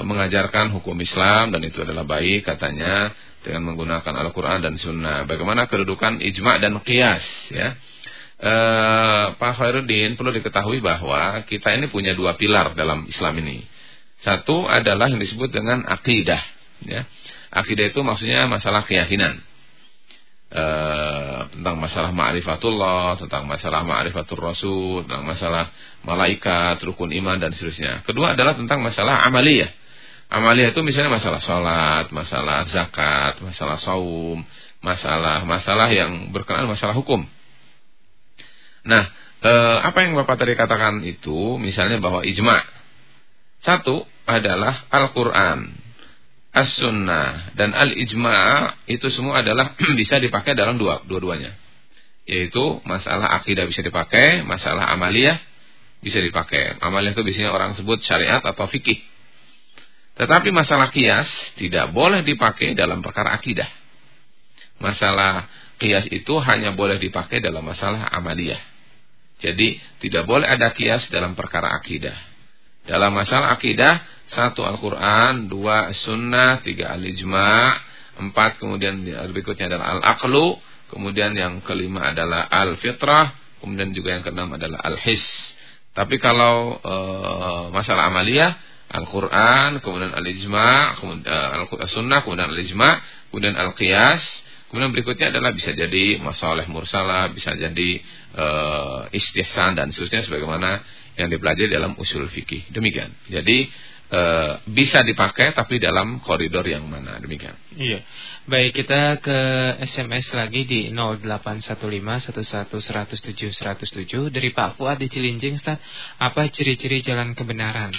mengajarkan hukum Islam dan itu adalah baik katanya dengan menggunakan Al-Qur'an dan Sunnah. Bagaimana kedudukan ijma dan qiyas ya. E, Pak Khairuddin perlu diketahui bahwa kita ini punya dua pilar dalam Islam ini. Satu adalah yang disebut dengan akidah ya. Akidah itu maksudnya masalah keyakinan Eh, tentang masalah ma'rifatullah, tentang masalah ma'rifatul rasul, tentang masalah malaikat, rukun iman dan seterusnya. Kedua adalah tentang masalah amaliyah. Amaliyah itu misalnya masalah sholat, masalah zakat, masalah saum, masalah-masalah yang berkenaan masalah hukum. Nah, eh, apa yang Bapak tadi katakan itu, misalnya bahwa ijma. Satu adalah Al-Quran as-sunnah dan al-ijma' itu semua adalah bisa dipakai dalam dua dua-duanya. Yaitu masalah akidah bisa dipakai, masalah amaliyah bisa dipakai. Amaliyah itu biasanya orang sebut syariat atau fikih. Tetapi masalah kias tidak boleh dipakai dalam perkara akidah. Masalah kias itu hanya boleh dipakai dalam masalah amaliyah. Jadi tidak boleh ada kias dalam perkara akidah. Dalam masalah akidah, satu Al-Quran, dua Sunnah, tiga Al-Ijma', empat kemudian berikutnya adalah Al-Aqlu, kemudian yang kelima adalah Al-Fitrah, kemudian juga yang keenam adalah Al-His. Tapi kalau e, masalah amaliyah, Al-Quran, kemudian Al-Ijma', kemudian uh, Al-Sunnah, kemudian Al-Ijma', kemudian Al-Qiyas, Kemudian berikutnya adalah bisa jadi masalah mursalah, bisa jadi uh, istihsan dan seterusnya sebagaimana yang dipelajari dalam usul fikih. Demikian. Jadi uh, bisa dipakai tapi dalam koridor yang mana demikian. Iya. Baik, kita ke SMS lagi di 081511107 dari Pak Fuad di Cilincing, Ustaz. Apa ciri-ciri jalan kebenaran?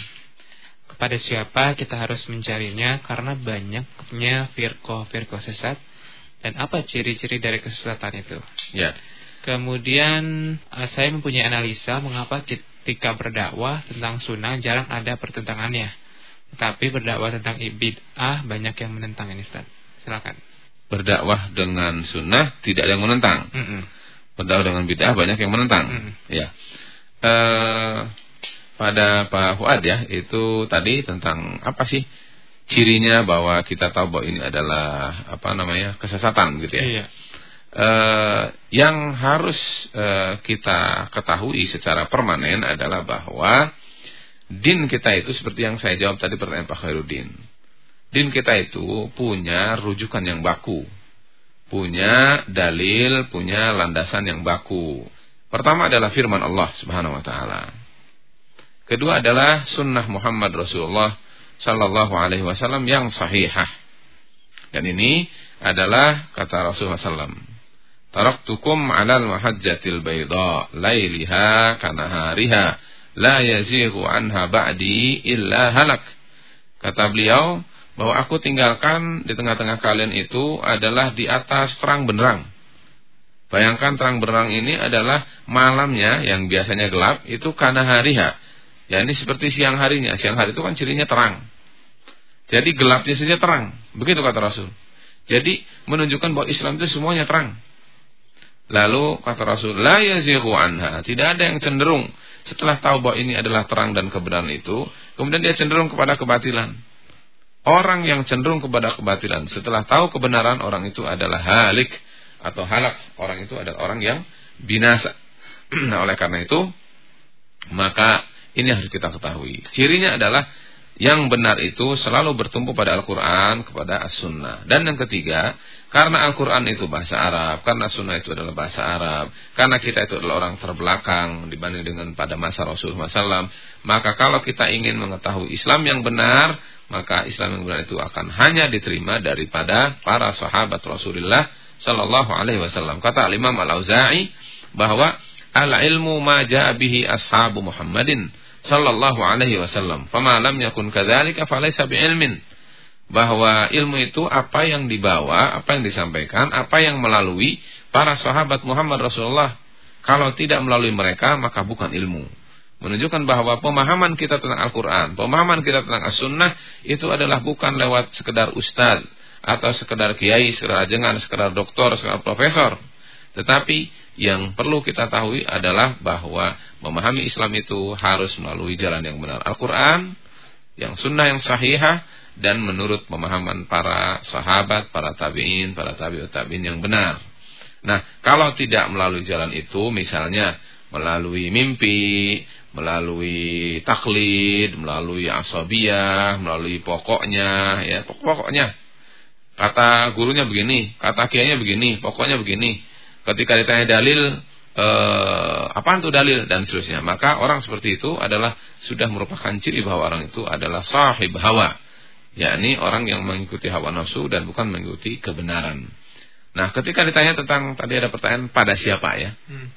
Kepada siapa kita harus mencarinya karena banyaknya firqah-firqah sesat dan apa ciri-ciri dari kesesatan itu? Ya. Kemudian eh, saya mempunyai analisa mengapa ketika berdakwah tentang sunnah jarang ada pertentangannya. Tetapi berdakwah tentang bid'ah banyak yang menentang ini Ustaz. Silakan. Berdakwah dengan sunnah tidak ada yang menentang. Mm -mm. Berdakwah dengan bid'ah banyak yang menentang. Mm -mm. Ya. Uh, pada Pak Fuad ya itu tadi tentang apa sih cirinya bahwa kita tahu bahwa ini adalah apa namanya kesesatan gitu ya. Iya. Uh, yang harus uh, kita ketahui secara permanen adalah bahwa din kita itu seperti yang saya jawab tadi pertanyaan Pak Khairuddin. Din kita itu punya rujukan yang baku. Punya dalil, punya landasan yang baku. Pertama adalah firman Allah Subhanahu wa taala. Kedua adalah sunnah Muhammad Rasulullah Sallallahu Alaihi Wasallam yang sahihah. Dan ini adalah kata Rasulullah SAW. Taraktukum alal mahajjatil bayda lailiha kanahariha la yazighu anha ba'di illa halak. Kata beliau bahwa aku tinggalkan di tengah-tengah kalian itu adalah di atas terang benderang. Bayangkan terang benderang ini adalah malamnya yang biasanya gelap itu kanahariha. Ya ini seperti siang harinya. Siang hari itu kan cirinya terang. Jadi gelapnya saja terang. Begitu kata Rasul. Jadi menunjukkan bahwa Islam itu semuanya terang. Lalu kata Rasul, la yazighu anha. Tidak ada yang cenderung setelah tahu bahwa ini adalah terang dan kebenaran itu, kemudian dia cenderung kepada kebatilan. Orang yang cenderung kepada kebatilan setelah tahu kebenaran orang itu adalah halik atau halak. Orang itu adalah orang yang binasa. nah, oleh karena itu maka ini harus kita ketahui. Cirinya adalah yang benar itu selalu bertumpu pada Al-Quran, kepada As-Sunnah. Dan yang ketiga, karena Al-Quran itu bahasa Arab, karena Sunnah itu adalah bahasa Arab, karena kita itu adalah orang terbelakang dibanding dengan pada masa Rasulullah SAW, maka kalau kita ingin mengetahui Islam yang benar, maka Islam yang benar itu akan hanya diterima daripada para sahabat Rasulullah Sallallahu Alaihi Wasallam. Kata Imam Al Auza'i bahwa al ilmu ma bihi ashabu Muhammadin sallallahu alaihi wasallam. Fama lam yakun kadzalika falaysa bi'ilmin. Bahwa ilmu itu apa yang dibawa, apa yang disampaikan, apa yang melalui para sahabat Muhammad Rasulullah. Kalau tidak melalui mereka, maka bukan ilmu. Menunjukkan bahwa pemahaman kita tentang Al-Quran, pemahaman kita tentang As-Sunnah, itu adalah bukan lewat sekedar ustadz, atau sekedar kiai, sekedar ajengan, sekedar doktor, sekedar profesor. Tetapi yang perlu kita tahu adalah bahwa memahami Islam itu harus melalui jalan yang benar. Al-Quran, yang sunnah yang sahihah, dan menurut pemahaman para sahabat, para tabi'in, para tabi'ut tabi'in yang benar. Nah, kalau tidak melalui jalan itu, misalnya melalui mimpi, melalui taklid, melalui asabiyah, melalui pokoknya, ya pokok-pokoknya. Kata gurunya begini, kata kiainya begini, pokoknya begini. Ketika ditanya dalil, eh, apa itu dalil dan seterusnya. Maka orang seperti itu adalah sudah merupakan ciri bahwa orang itu adalah sahib hawa. yakni orang yang mengikuti hawa nafsu dan bukan mengikuti kebenaran. Nah, ketika ditanya tentang tadi ada pertanyaan pada siapa ya? Hmm.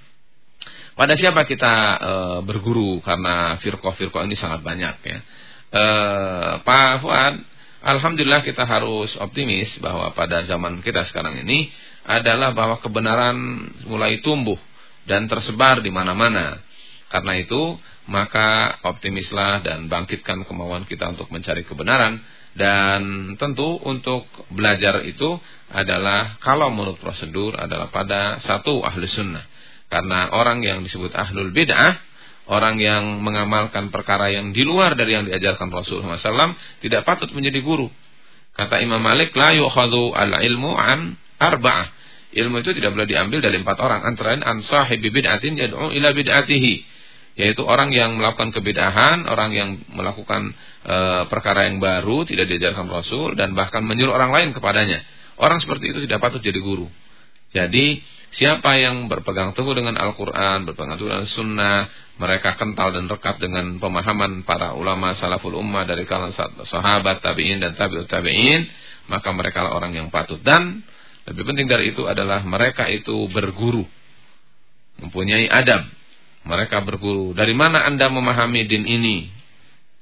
Pada siapa kita e, berguru karena firqah-firqah ini sangat banyak ya. E, Pak Fuad, alhamdulillah kita harus optimis bahwa pada zaman kita sekarang ini adalah bahwa kebenaran mulai tumbuh dan tersebar di mana-mana. Karena itu, maka optimislah dan bangkitkan kemauan kita untuk mencari kebenaran. Dan tentu untuk belajar itu adalah kalau menurut prosedur adalah pada satu ahli sunnah. Karena orang yang disebut ahlul bid'ah, orang yang mengamalkan perkara yang di luar dari yang diajarkan Rasulullah SAW, tidak patut menjadi guru. Kata Imam Malik, la yukhadu al-ilmu an arba'ah. Ilmu itu tidak boleh diambil dari empat orang. Antara lain an sahibi bid'atin yad'u ila bid'atihi. Yaitu orang yang melakukan kebidahan, orang yang melakukan e, perkara yang baru, tidak diajarkan Rasul, dan bahkan menyuruh orang lain kepadanya. Orang seperti itu tidak patut jadi guru. Jadi siapa yang berpegang teguh dengan Al-Quran, berpegang teguh dengan Sunnah, mereka kental dan rekat dengan pemahaman para ulama salaful ummah dari kalangan sahabat, tabi'in dan tabi'ut tabi'in, maka mereka orang yang patut. Dan lebih penting dari itu adalah mereka itu berguru, mempunyai adab. Mereka berguru. Dari mana anda memahami din ini?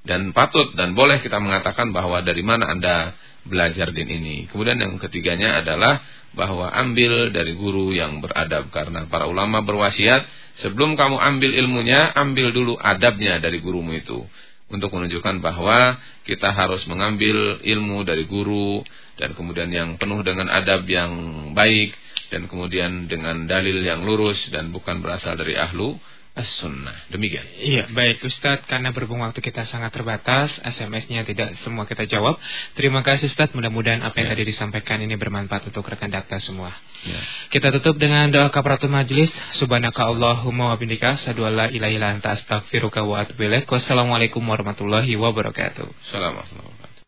Dan patut dan boleh kita mengatakan bahwa dari mana anda belajar din ini. Kemudian yang ketiganya adalah bahwa ambil dari guru yang beradab karena para ulama berwasiat sebelum kamu ambil ilmunya ambil dulu adabnya dari gurumu itu untuk menunjukkan bahwa kita harus mengambil ilmu dari guru dan kemudian yang penuh dengan adab yang baik dan kemudian dengan dalil yang lurus dan bukan berasal dari ahlu as-sunnah. Demikian. Iya, baik Ustadz, karena berhubung waktu kita sangat terbatas, SMS-nya tidak semua kita jawab. Terima kasih Ustadz, mudah-mudahan apa yang ya. tadi disampaikan ini bermanfaat untuk rekan dakta semua. Ya. Kita tutup dengan doa kaparatul majlis. Subhanaka Allahumma wa sadu'ala ilahi anta astaghfiruka wa atubu Wassalamualaikum warahmatullahi wabarakatuh. Assalamualaikum